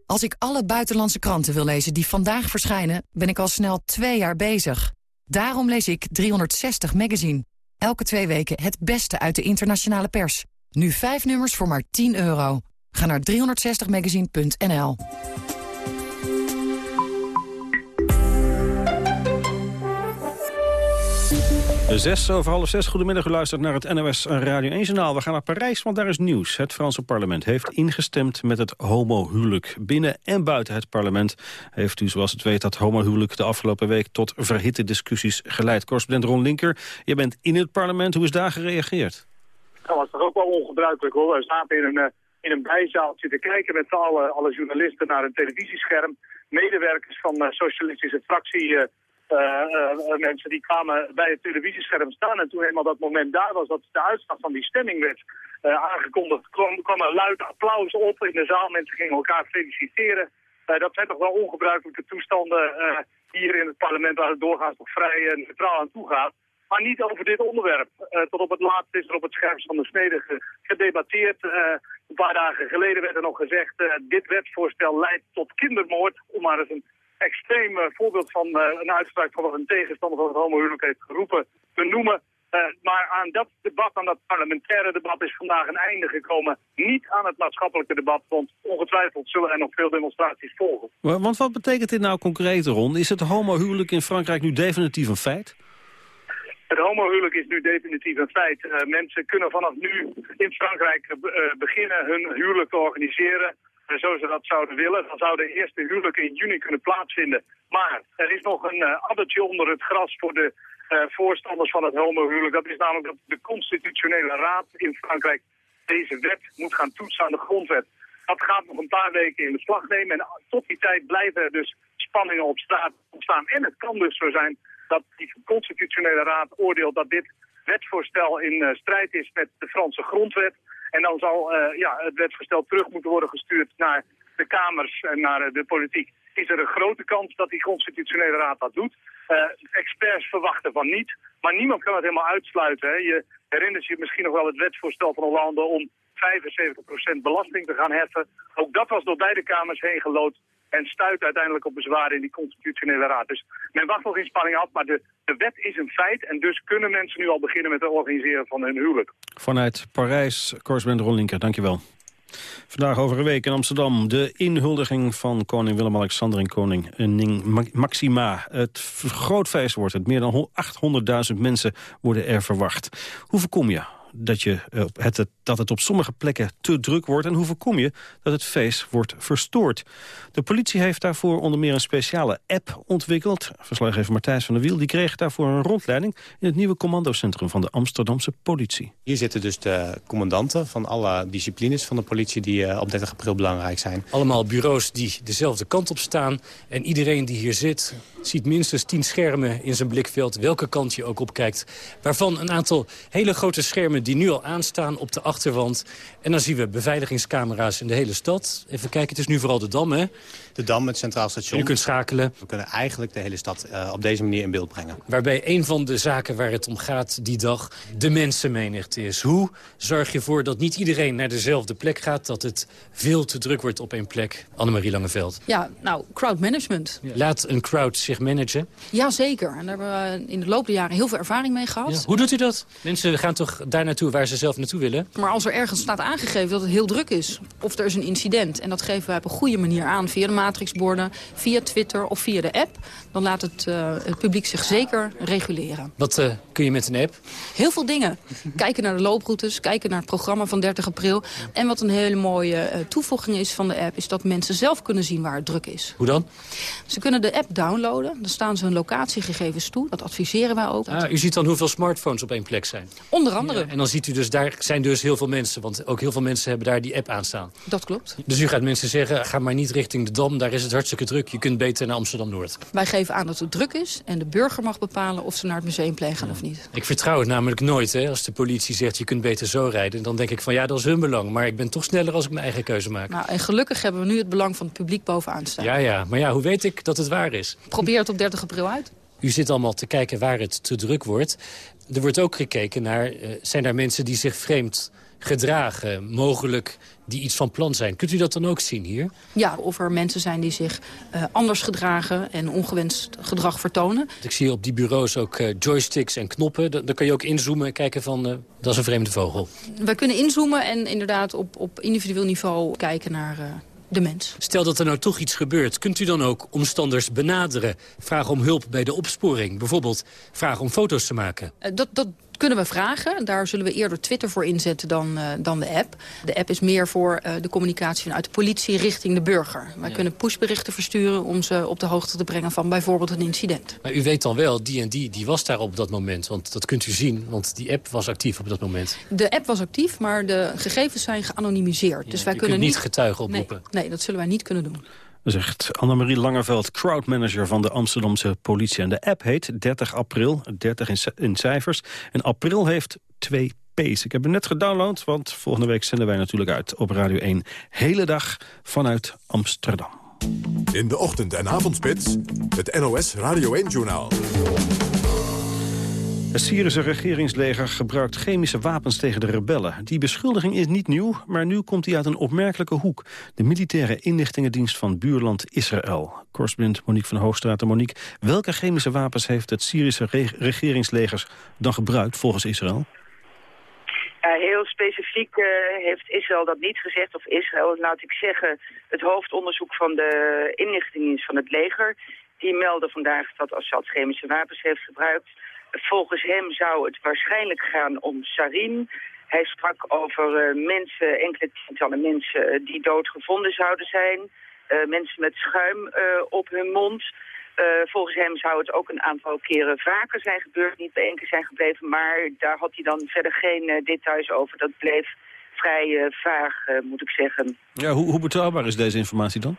Als ik alle buitenlandse kranten wil lezen die vandaag verschijnen... ben ik al snel twee jaar bezig. Daarom lees ik 360 Magazine. Elke twee weken het beste uit de internationale pers. Nu vijf nummers voor maar 10 euro. Ga naar 360magazine.nl. Zes over half zes. Goedemiddag, u luistert naar het NOS Radio 1-journaal. We gaan naar Parijs, want daar is nieuws. Het Franse parlement heeft ingestemd met het homohuwelijk. Binnen en buiten het parlement heeft u, zoals het weet... dat homohuwelijk de afgelopen week tot verhitte discussies geleid. Correspondent Ron Linker, je bent in het parlement. Hoe is daar gereageerd? Dat was toch ook wel ongebruikelijk, hoor. We zaten in een, uh, in een bijzaaltje te kijken met alle, alle journalisten naar een televisiescherm. Medewerkers van de socialistische fractie... Uh, uh, uh, mensen die kwamen bij het televisiescherm staan. En toen helemaal dat moment daar was dat de uitslag van die stemming werd aangekondigd, kwam, er luid applaus op in de zaal. Mensen gingen elkaar feliciteren. dat zijn toch wel ongebruikelijke toestanden hier in het parlement waar het doorgaans nog vrij en neutraal aan toe gaat. Maar niet over dit onderwerp. tot op het laatst is er op het scherm van de snede gedebatteerd. een paar dagen geleden werd er nog gezegd, dit wetsvoorstel leidt tot kindermoord. Om maar eens een extreem voorbeeld van uh, een uitspraak van wat een tegenstander van het homohuwelijk heeft geroepen te noemen. Uh, maar aan dat debat, aan dat parlementaire debat is vandaag een einde gekomen. Niet aan het maatschappelijke debat, want ongetwijfeld zullen er nog veel demonstraties volgen. Want wat betekent dit nou concreet, Ron? Is het homohuwelijk in Frankrijk nu definitief een feit? Het homohuwelijk is nu definitief een feit. Uh, mensen kunnen vanaf nu in Frankrijk beginnen hun huwelijk te organiseren. En zo ze dat zouden willen, dan zou de eerste huwelijk in juni kunnen plaatsvinden. Maar er is nog een uh, addertje onder het gras voor de uh, voorstanders van het homohuwelijk. Dat is namelijk dat de constitutionele raad in Frankrijk deze wet moet gaan toetsen aan de grondwet. Dat gaat nog een paar weken in beslag nemen. En tot die tijd blijven er dus spanningen op straat ontstaan. En het kan dus zo zijn dat die constitutionele raad oordeelt dat dit wetsvoorstel in uh, strijd is met de Franse grondwet. En dan zal uh, ja, het wetsvoorstel terug moeten worden gestuurd naar de Kamers en naar uh, de politiek. Is er een grote kans dat die constitutionele raad dat doet? Uh, experts verwachten van niet, maar niemand kan het helemaal uitsluiten. Hè. Je herinnert je misschien nog wel het wetsvoorstel van Hollande om 75% belasting te gaan heffen. Ook dat was door beide kamers heen gelood en stuit uiteindelijk op bezwaar in die constitutionele raad. Dus men wacht nog in spanning af, maar de, de wet is een feit... en dus kunnen mensen nu al beginnen met het organiseren van hun huwelijk. Vanuit Parijs, correspondent Ron Linker, dankjewel. Vandaag over een week in Amsterdam de inhuldiging van koning Willem-Alexander en koningin Maxima. Het groot feest wordt het. Meer dan 800.000 mensen worden er verwacht. Hoe voorkom je dat, je, het, dat het op sommige plekken te druk wordt... en hoe voorkom je dat het feest wordt verstoord. De politie heeft daarvoor onder meer een speciale app ontwikkeld. Verslaggever Martijs van der Wiel die kreeg daarvoor een rondleiding... in het nieuwe commandocentrum van de Amsterdamse politie. Hier zitten dus de commandanten van alle disciplines van de politie... die op 30 april belangrijk zijn. Allemaal bureaus die dezelfde kant op staan. En iedereen die hier zit ziet minstens tien schermen in zijn blikveld... welke kant je ook op kijkt. Waarvan een aantal hele grote schermen die nu al aanstaan op de achterwand. En dan zien we beveiligingscamera's in de hele stad. Even kijken, het is nu vooral de Dam, hè? De Dam, het Centraal Station. je kunt schakelen. We kunnen eigenlijk de hele stad uh, op deze manier in beeld brengen. Waarbij een van de zaken waar het om gaat die dag de mensenmenigte is. Hoe zorg je ervoor dat niet iedereen naar dezelfde plek gaat... dat het veel te druk wordt op één plek? Annemarie Langeveld. Ja, nou, crowd management. Laat een crowd zich managen? Jazeker. En daar hebben we in de loop der jaren heel veel ervaring mee gehad. Ja. Hoe doet u dat? Mensen gaan toch daar naartoe waar ze zelf naartoe willen? Maar als er ergens staat aangegeven dat het heel druk is... of er is een incident, en dat geven wij op een goede manier aan... via de matrixborden, via Twitter of via de app... dan laat het, uh, het publiek zich zeker reguleren. Wat uh, kun je met een app? Heel veel dingen. kijken naar de looproutes, kijken naar het programma van 30 april. En wat een hele mooie uh, toevoeging is van de app... is dat mensen zelf kunnen zien waar het druk is. Hoe dan? Ze kunnen de app downloaden. Dan staan ze hun locatiegegevens toe. Dat adviseren wij ook. Ah, u ziet dan hoeveel smartphones op één plek zijn? Onder andere. Ja, en dan ziet u dus, daar zijn dus heel veel mensen. Want ook heel veel mensen hebben daar die app aan staan. Dat klopt. Dus u gaat mensen zeggen, ga maar niet richting de Dam. Daar is het hartstikke druk. Je kunt beter naar Amsterdam-Noord. Wij geven aan dat het druk is. En de burger mag bepalen of ze naar het museumplein gaan ja. of niet. Ik vertrouw het namelijk nooit. Hè. Als de politie zegt, je kunt beter zo rijden. Dan denk ik van, ja, dat is hun belang. Maar ik ben toch sneller als ik mijn eigen keuze maak. Nou, en gelukkig hebben we nu het belang van het publiek bovenaan staan. Ja, ja. Maar ja, hoe weet ik dat het waar is? Probeer het op 30 april uit. U zit allemaal te kijken waar het te druk wordt. Er wordt ook gekeken naar, uh, zijn er mensen die zich vreemd gedragen, mogelijk die iets van plan zijn. Kunt u dat dan ook zien hier? Ja, of er mensen zijn die zich uh, anders gedragen en ongewenst gedrag vertonen. Ik zie op die bureaus ook uh, joysticks en knoppen. Dan kan je ook inzoomen en kijken van, uh, dat is een vreemde vogel. Wij kunnen inzoomen en inderdaad op, op individueel niveau kijken naar de mens. Stel dat er nou toch iets gebeurt, kunt u dan ook omstanders benaderen? Vragen om hulp bij de opsporing? Bijvoorbeeld vragen om foto's te maken? Uh, dat, dat kunnen we vragen. Daar zullen we eerder Twitter voor inzetten dan, uh, dan de app. De app is meer voor uh, de communicatie vanuit de politie richting de burger. Wij ja. kunnen pushberichten versturen om ze op de hoogte te brengen van bijvoorbeeld een incident. Maar u weet dan wel, die en die, die was daar op dat moment. Want dat kunt u zien, want die app was actief op dat moment. De app was actief, maar de gegevens zijn geanonimiseerd. Ja, dus wij kunnen niet getuigen oproepen. Nee, nee, dat zullen wij niet kunnen doen zegt Annemarie Langeveld, crowdmanager van de Amsterdamse politie. En de app heet 30 april, 30 in, in cijfers. En april heeft twee P's. Ik heb hem net gedownload, want volgende week zenden wij natuurlijk uit op Radio 1. Hele dag vanuit Amsterdam. In de ochtend- en avondspits, het NOS Radio 1-journaal. Het Syrische regeringsleger gebruikt chemische wapens tegen de rebellen. Die beschuldiging is niet nieuw, maar nu komt die uit een opmerkelijke hoek. De militaire inlichtingendienst van buurland Israël. Correspondent Monique van Hoogstraat. Monique, welke chemische wapens heeft het Syrische re regeringsleger dan gebruikt volgens Israël? Ja, heel specifiek uh, heeft Israël dat niet gezegd. Of Israël, laat ik zeggen, het hoofdonderzoek van de inlichtingendienst van het leger. Die meldde vandaag dat Assad chemische wapens heeft gebruikt. Volgens hem zou het waarschijnlijk gaan om sarin. Hij sprak over uh, mensen, enkele tientallen mensen die doodgevonden zouden zijn. Uh, mensen met schuim op hun mond. volgens hem zou het ook een aantal keren vaker zijn gebeurd, niet bij één keer zijn gebleven. Maar daar had hij dan verder geen details over. Dat bleef vrij vaag, moet ik zeggen. Ja, hoe, hoe betrouwbaar is deze informatie dan?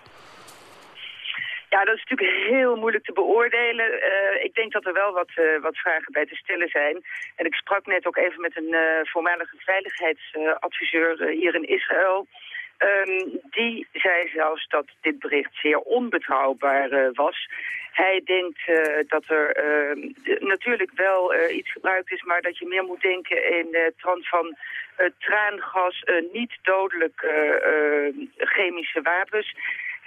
Ja, dat is natuurlijk heel moeilijk te beoordelen. Uh, ik denk dat er wel wat, uh, wat vragen bij te stellen zijn. En ik sprak net ook even met een uh, voormalige veiligheidsadviseur hier in Israël. Um, die zei zelfs dat dit bericht zeer onbetrouwbaar was. Hij denkt dat er natuurlijk wel iets gebruikt is, maar dat je meer moet denken in de trant van traangas, niet dodelijk chemische wapens.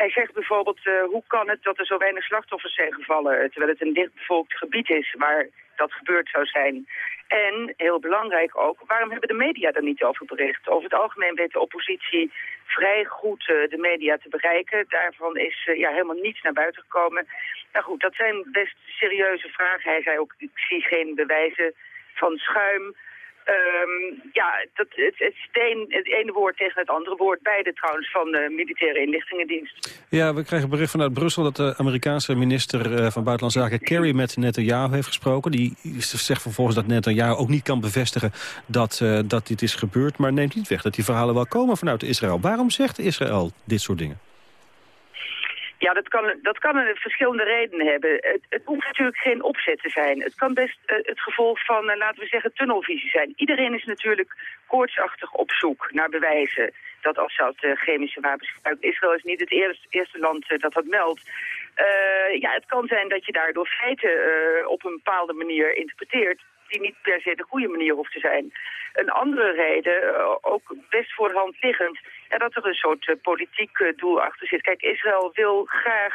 Hij zegt bijvoorbeeld, uh, hoe kan het dat er zo weinig slachtoffers zijn gevallen... terwijl het een dichtbevolkt gebied is waar dat gebeurd zou zijn. En, heel belangrijk ook, waarom hebben de media er niet over bericht? Over het algemeen weet de oppositie vrij goed uh, de media te bereiken. Daarvan is uh, ja, helemaal niets naar buiten gekomen. Nou goed, dat zijn best serieuze vragen. Hij zei ook, ik zie geen bewijzen van schuim... Ehm, ja, dat, het, het, is het, ene woord tegen het andere woord. Beide trouwens van de militaire inlichtingendienst. Ja, we krijgen bericht vanuit Brussel dat de Amerikaanse minister uh, van Buitenlandse Zaken Kerry met Netanyahu heeft gesproken. Die zegt vervolgens dat Netanyahu ook niet kan bevestigen dat, uh, dat dit is gebeurd. Maar neemt niet weg dat die verhalen wel komen vanuit Israël. Waarom zegt Israël dit soort dingen? Ja, dat kan, dat kan een verschillende redenen hebben. Het, het hoeft natuurlijk geen opzet te zijn. Het kan best uh, het gevolg van, uh, laten we zeggen, tunnelvisie zijn. Iedereen is natuurlijk koortsachtig op zoek naar bewijzen dat Assad uh, chemische wapens gebruikt. Israël is niet het eerste, eerste land dat dat meldt. ja, het kan zijn dat je daardoor feiten op een bepaalde manier interpreteert die niet per se de goede manier hoeft te zijn. Een andere reden, ook best voor de hand liggend, ja, dat er een soort uh, politiek uh, doel achter zit. Kijk, Israël wil graag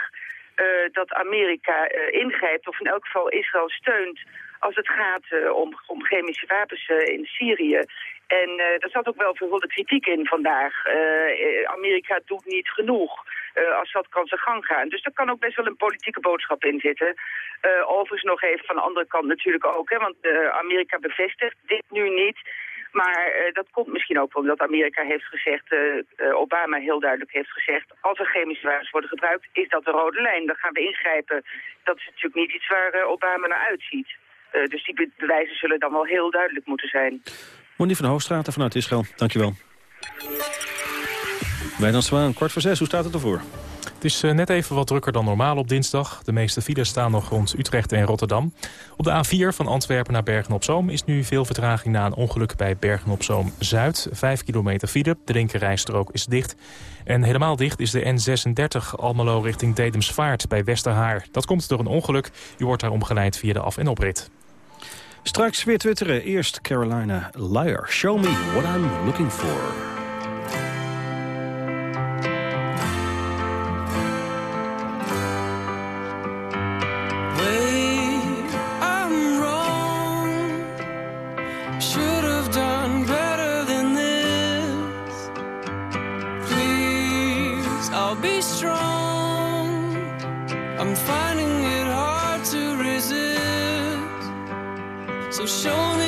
dat Amerika ingrijpt, of in elk geval Israël steunt als het gaat om, om, chemische wapens in Syrië. En daar zat ook wel veel kritiek in vandaag. Amerika doet niet genoeg. Uh, Assad kan zijn gang gaan. Dus daar kan ook best wel een politieke boodschap in zitten. overigens nog even van de andere kant natuurlijk ook. Hè, want Amerika bevestigt dit nu niet. Maar dat komt misschien ook omdat Amerika heeft gezegd, Obama heel duidelijk heeft gezegd... als er chemische wapens worden gebruikt, is dat de rode lijn. Dan gaan we ingrijpen. Dat is natuurlijk niet iets waar Obama naar uitziet. dus die bewijzen zullen dan wel heel duidelijk moeten zijn. Monique van Hoogstraten vanuit Israël, dankjewel. Wijnand Zwaan, kwart voor zes, hoe staat het ervoor? Het is eh, net even wat drukker dan normaal op dinsdag. De meeste files staan nog rond Utrecht en Rotterdam. Op de A4 van Antwerpen naar Bergen-op-Zoom... is nu veel vertraging na een ongeluk bij Bergen-op-Zoom-Zuid. Vijf kilometer file, de linkerrijstrook is dicht. En helemaal dicht is de N36 Almelo richting Dedemsvaart bij Westerhaar. Dat komt door een ongeluk. U wordt daar omgeleid via de af- en oprit. Straks weer twitteren. Eerst Carolina Liar. Show me what I'm looking for. So show me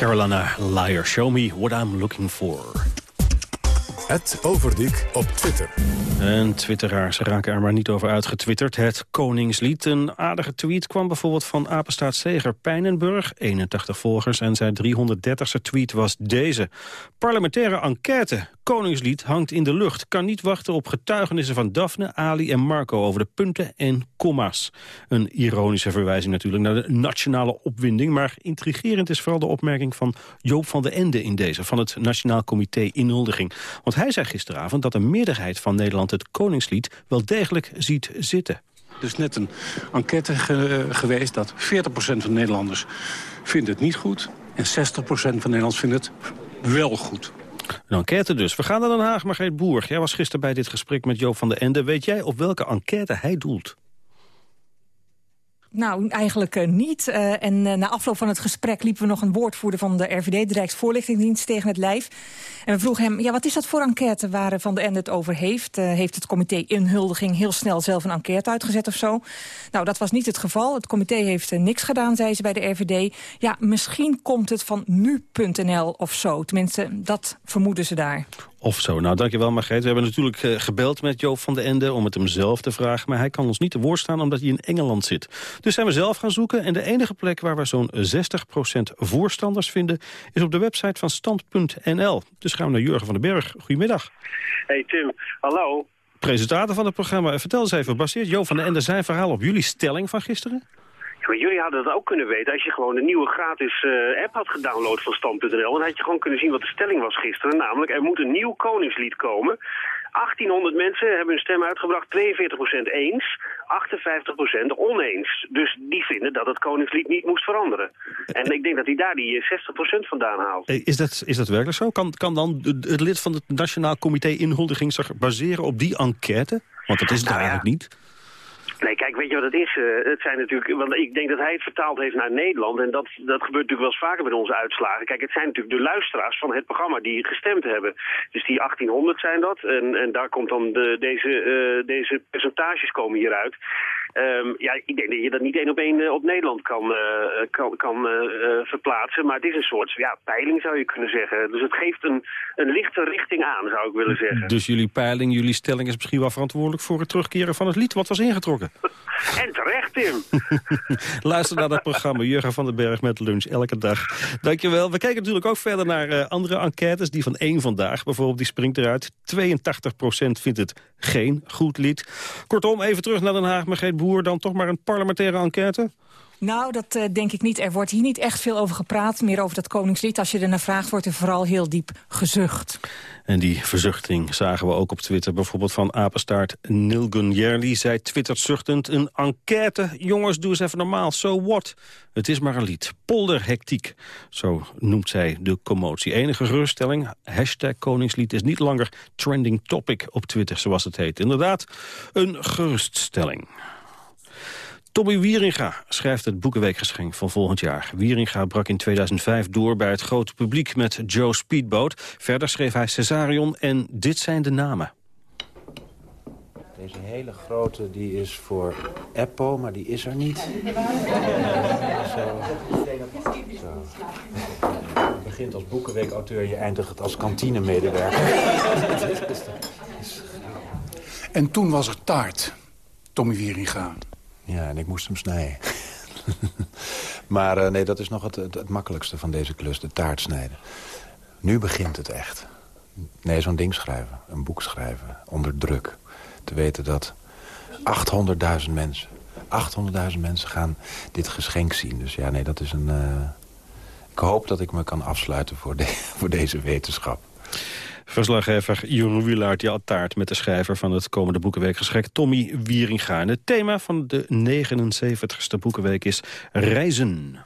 Carolina Liar. Show me what I'm looking for. Het Overdiek op Twitter. En twitteraars raken er maar niet over uitgetwitterd. Het Koningslied. Een aardige tweet kwam bijvoorbeeld van apenstaatsteger Pijnenburg. 81 volgers en zijn 330ste tweet was deze. Parlementaire enquête. Koningslied hangt in de lucht. Kan niet wachten op getuigenissen van Daphne, Ali en Marco... over de punten en komma's. Een ironische verwijzing natuurlijk naar de nationale opwinding. Maar intrigerend is vooral de opmerking van Joop van den Ende in deze... van het Nationaal Comité Inhuldiging. Want hij zei gisteravond dat een meerderheid van Nederland het Koningslied wel degelijk ziet zitten. Er is net een enquête ge- geweest dat 40% van de Nederlanders vindt het niet goed... en 60% van de Nederlanders vindt het wel goed. Een enquête dus. We gaan naar Den Haag, Margreet Boer. Jij was gisteren bij dit gesprek met Joop van den Ende. Weet jij op welke enquête hij doelt? Nou, eigenlijk eh, niet. Eh, en eh, na afloop van het gesprek liepen we nog een woordvoerder van de RVD, de Rijksvoorlichtingsdienst, tegen het lijf. En we vroegen hem, ja, wat is dat voor enquête waar Van de Ende het over heeft? Heeft het comité inhuldiging heel snel zelf een enquête uitgezet of zo? Nou, dat was niet het geval. Het comité heeft niks gedaan, zei ze bij de RVD. Ja, misschien komt het van nu.nl of zo. Tenminste, dat vermoeden ze daar. Of zo. Nou, dankjewel Margreet. We hebben natuurlijk gebeld met Joop van den Ende om het hem zelf te vragen. Maar hij kan ons niet te woord staan omdat hij in Engeland zit. Dus zijn we zelf gaan zoeken. En de enige plek waar we zo'n 60% voorstanders vinden... is op de website van stand.nl. Dus gaan we naar Jurgen van den Berg. Goedemiddag. Hey Tim, hallo. Presentator van het programma. Vertel eens even, baseert Joop van den Ende zijn verhaal op jullie stelling van gisteren? Maar jullie hadden dat ook kunnen weten als je gewoon de nieuwe gratis eh, app had gedownload van Stam.nl. Dan had je gewoon kunnen zien wat de stelling was gisteren. Namelijk, er moet een nieuw koningslied komen. 1800 mensen hebben hun stem uitgebracht, 42% eens, 58% oneens. Dus die vinden dat het koningslied niet moest veranderen. En ik denk dat hij daar die eh, 60% vandaan haalt. Eh, Is dat, is dat werkelijk zo? Kan, kan dan het lid van het Nationaal Comité Inhuldiging zich baseren op die enquête? Want dat is het Nou ja. eigenlijk niet. Nee, kijk, weet je wat het is? Eh, het zijn natuurlijk, want ik denk dat hij het vertaald heeft naar Nederland. En dat, dat gebeurt natuurlijk wel eens vaker met onze uitslagen. Kijk, het zijn natuurlijk de luisteraars van het programma die gestemd hebben. Dus die 1800 zijn dat. En, en daar komt dan de, deze, eh, deze percentages komen hieruit. Ehm, ja, ik denk dat je dat niet één op één eh, op Nederland kan, eh, kan, kan eh, eh, verplaatsen. Maar het is een soort ja, peiling, zou je kunnen zeggen. Dus het geeft een, een lichte richting aan, zou ik willen zeggen. Dus jullie peiling, jullie stelling is misschien wel verantwoordelijk voor het terugkeren van het lied wat was ingetrokken. En terecht, Tim. Luister naar dat programma Jurgen van den Berg met lunch elke dag. Dankjewel. We kijken natuurlijk ook verder naar eh, andere enquêtes. Die van één vandaag bijvoorbeeld, die springt eruit. 82% vindt het geen goed lied. Kortom, even terug naar Den Haag. Margreet Boer, dan toch maar een parlementaire enquête? Nou, dat eh, denk ik niet. Er wordt hier niet echt veel over gepraat. Meer over dat koningslied. Als je er naar vraagt, wordt er vooral heel diep gezucht. En die verzuchting zagen we ook op Twitter. Bijvoorbeeld van apenstaart Nilgun Jerli. Zij twittert zuchtend een enquête. Jongens, doe eens even normaal. So what? Het is maar een lied. Polderhectiek. Zo noemt zij de commotie. Enige geruststelling. Hashtag Koningslied is niet langer trending topic op Twitter, zoals het heet. Inderdaad, een geruststelling. Tommy Wieringa schrijft het Boekenweekgeschenk van volgend jaar. Wieringa brak in 2005 door bij het grote publiek met Joe Speedboat. Verder schreef hij Cesarion en dit zijn de namen. Deze hele grote die is voor Eppo, maar die is er niet. Zo. Zo. Je begint als boekenweekauteur, je eindigt als kantinemedewerker. En toen was er taart, Tommy Wieringa. Ja, en ik moest hem snijden. maar eh, nee, dat is nog het, het, makkelijkste van deze klus, de taart snijden. Nu begint het echt. Nee, zo'n ding schrijven, een boek schrijven, onder druk. Te weten dat 800.000 mensen, 800.000 mensen gaan dit geschenk zien. Dus ja, nee, dat is een... eh, Ik hoop dat ik me kan afsluiten voor, de, voor deze wetenschap. Verslaggever Jeroen Wielaert die taart met de schrijver van het komende Boekenweekgeschenk Tommy Wieringa. En het thema van de 79ste Boekenweek is reizen.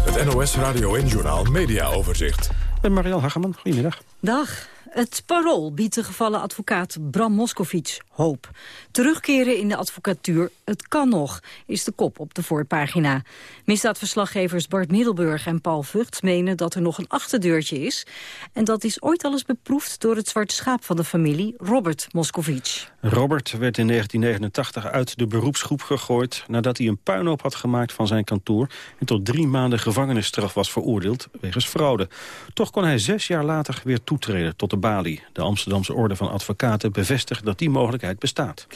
Het NOS Radio en Journaal Media Overzicht. En Marielle Hageman, goedemiddag. Dag. Het Parool biedt de gevallen advocaat Bram Moskowitz hoop. Terugkeren in de advocatuur, het kan nog, is de kop op de voorpagina. Misdaadverslaggevers Bart Middelburg en Paul Vugts menen dat er nog een achterdeurtje is. En dat is ooit al eens beproefd door het zwarte schaap van de familie, Robert Moskowitz. Robert werd in 1989 uit de beroepsgroep gegooid... nadat hij een puinhoop had gemaakt van zijn kantoor... en tot drie maanden gevangenisstraf was veroordeeld wegens fraude. Toch kon hij zes jaar later weer toetreden tot de de balie. De Amsterdamse Orde van Advocaten bevestigt dat die mogelijkheid bestaat.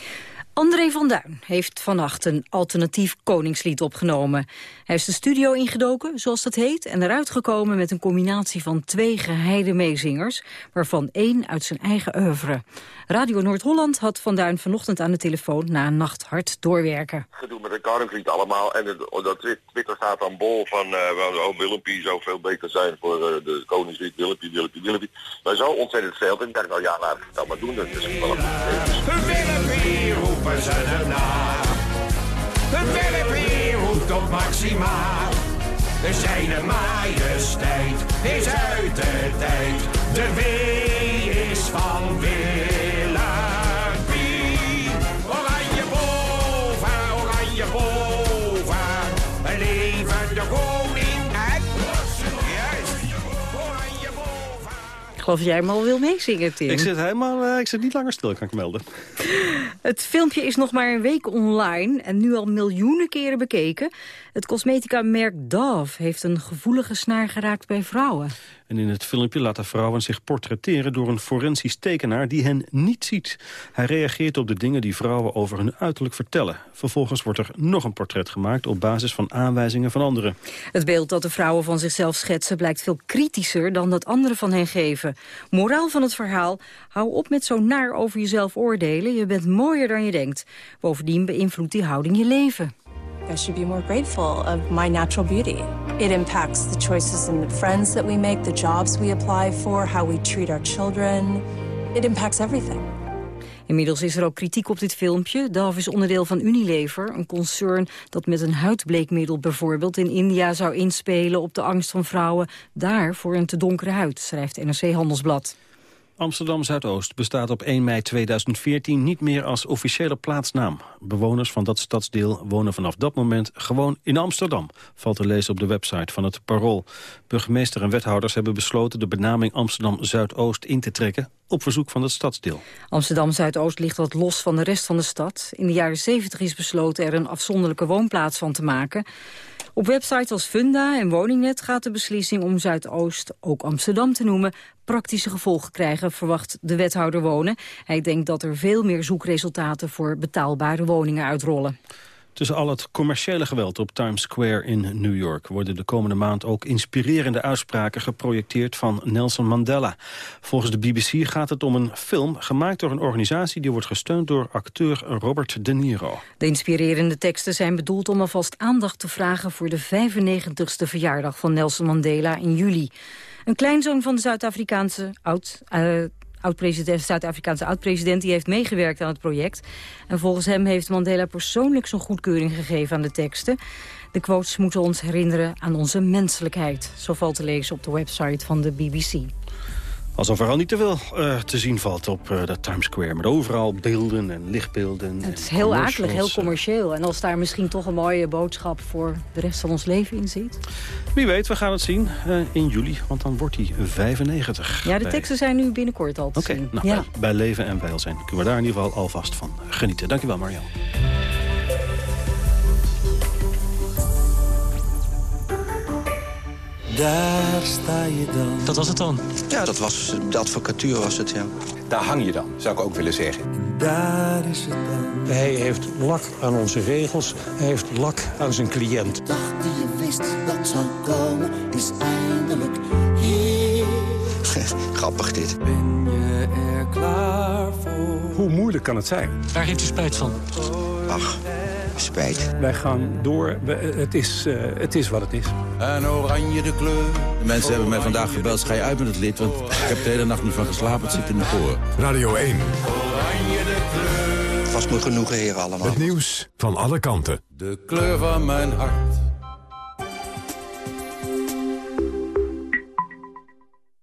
André van Duin heeft vannacht een alternatief koningslied opgenomen. Hij is de studio ingedoken, zoals dat heet... en eruit gekomen met een combinatie van twee geheide meezingers... waarvan één uit zijn eigen oeuvre. Radio Noord-Holland had Van Duin vanochtend aan de telefoon... na een nacht hard doorwerken. gedoe met een koningslied allemaal. En het, dat Twi- Twitter staat dan bol van, eh wel, oh, Willempie zou veel beter zijn voor eh, de koningslied. Willempie, Willempie, Willempie. Maar zo ontzettend veel. En ik dacht, nou ja, laat ik het dan maar doen. Dat is wel een Willempie ze erna. Willempie roept op maximaal. Zijn majesteit is uit de tijd. De W is van Willempie. Geloof jij hem al wil meezingen, Tim. Ik zit helemaal, eh, ik zit niet langer stil, kan ik melden. Het filmpje is nog maar een week online en nu al miljoenen keren bekeken. Het cosmetica-merk Dove heeft een gevoelige snaar geraakt bij vrouwen. En in het filmpje laten vrouwen zich portretteren door een forensisch tekenaar die hen niet ziet. Hij reageert op de dingen die vrouwen over hun uiterlijk vertellen. Vervolgens wordt er nog een portret gemaakt op basis van aanwijzingen van anderen. Het beeld dat de vrouwen van zichzelf schetsen blijkt veel kritischer dan dat anderen van hen geven. Moraal van het verhaal, hou op met zo naar over jezelf oordelen. Je bent mooier dan je denkt. Bovendien beïnvloedt die houding je leven. I should be more grateful of my natural beauty. It impacts the choices and the friends that we make, the jobs we apply for, how we treat our children. It impacts everything. Inmiddels is er ook kritiek op dit filmpje. Dove is onderdeel van Unilever, een concern dat met een huidbleekmiddel bijvoorbeeld in India zou inspelen op de angst van vrouwen daar voor een te donkere huid, schrijft NRC Handelsblad. Amsterdam-Zuidoost bestaat op 1 mei 2014 niet meer als officiële plaatsnaam. Bewoners van dat stadsdeel wonen vanaf dat moment gewoon in Amsterdam, valt te lezen op de website van het Parool. Burgemeester en wethouders hebben besloten de benaming Amsterdam-Zuidoost in te trekken op verzoek van het stadsdeel. Amsterdam-Zuidoost ligt wat los van de rest van de stad. In de jaren 70 is besloten er een afzonderlijke woonplaats van te maken. Op websites als Funda en Woningnet gaat de beslissing om Zuidoost, ook Amsterdam te noemen, praktische gevolgen krijgen, verwacht de wethouder Wonen. Hij denkt dat er veel meer zoekresultaten voor betaalbare woningen uitrollen. Tussen al het commerciële geweld op Times Square in New York... worden de komende maand ook inspirerende uitspraken geprojecteerd van Nelson Mandela. Volgens de BBC gaat het om een film gemaakt door een organisatie... die wordt gesteund door acteur Robert De Niro. De inspirerende teksten zijn bedoeld om alvast aandacht te vragen... voor de 95ste verjaardag van Nelson Mandela in juli. Een kleinzoon van de Zuid-Afrikaanse oud... eh, oud-president, Zuid-Afrikaanse oud-president, die heeft meegewerkt aan het project. En volgens hem heeft Mandela persoonlijk zijn goedkeuring gegeven aan de teksten. De quotes moeten ons herinneren aan onze menselijkheid. Zo valt te lezen op de website van de BBC. Alsof er al niet te veel eh, te zien valt op eh, dat Times Square. Met overal beelden en lichtbeelden. Het is heel akelig, heel commercieel. En als daar misschien toch een mooie boodschap voor de rest van ons leven in zit. Wie weet, we gaan het zien eh, in juli, want dan wordt hij 95. Ja, de Bij- teksten zijn nu binnenkort al te zien. nou, ja. bij, bij leven en welzijn kunnen we daar in ieder geval alvast van genieten. Dankjewel, Marianne. Daar sta je dan. Dat was het dan? Ja, dat was, de advocatuur was het, ja. Daar hang je dan, zou ik ook willen zeggen. Daar is het dan. Hij heeft lak aan onze regels. Hij heeft lak aan zijn cliënt. Die je wist dat zou komen, is eindelijk hier. Grappig dit. Ben je er klaar voor? Hoe moeilijk kan het zijn? Waar heeft u spijt van? Ach, spijt. Wij gaan door. We- Het is, eh, het is wat het is. En oranje de kleur. De mensen hebben mij vandaag gebeld, ga je uit met het lied... want ik heb de hele nacht niet van geslapen, het zit in mijn oren. Radio 1. Het was me genoegen, heren allemaal. Het nieuws van alle kanten. De kleur van mijn hart.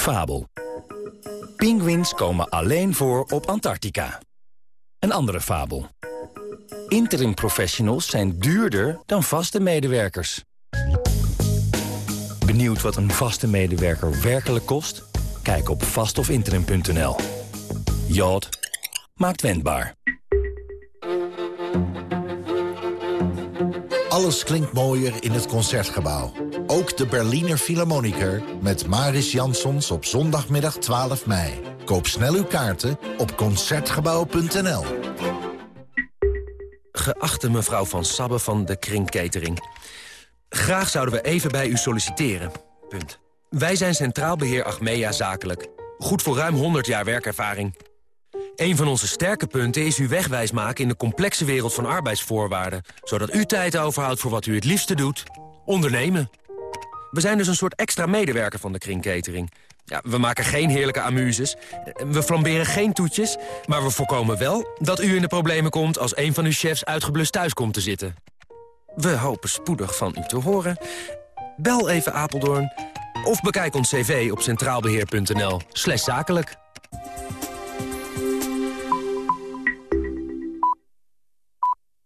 Fabel. Pinguïns komen alleen voor op Antarctica. Een andere fabel. Interim professionals zijn duurder dan vaste medewerkers. Benieuwd wat een vaste medewerker werkelijk kost? Kijk op vastofinterim.nl. Jod maakt wendbaar. Alles klinkt mooier in het Concertgebouw. Ook de Berliner Philharmoniker met Maris Jansons op zondagmiddag 12 mei. Koop snel uw kaarten op Concertgebouw.nl. Geachte mevrouw Van Sabbe van de Kring Catering. Graag zouden we even bij u solliciteren. Punt. Wij zijn Centraal Beheer Achmea Zakelijk. Goed voor ruim 100 jaar werkervaring. Een van onze sterke punten is u wegwijs maken in de complexe wereld van arbeidsvoorwaarden. Zodat u tijd overhoudt voor wat u het liefste doet. Ondernemen. We zijn dus een soort extra medewerker van de Kring Catering. Ja, we maken geen heerlijke amuses. We flamberen geen toetjes. Maar we voorkomen wel dat u in de problemen komt... als een van uw chefs uitgeblust thuis komt te zitten. We hopen spoedig van u te horen. Bel even Apeldoorn of bekijk ons cv op centraalbeheer.nl zakelijk.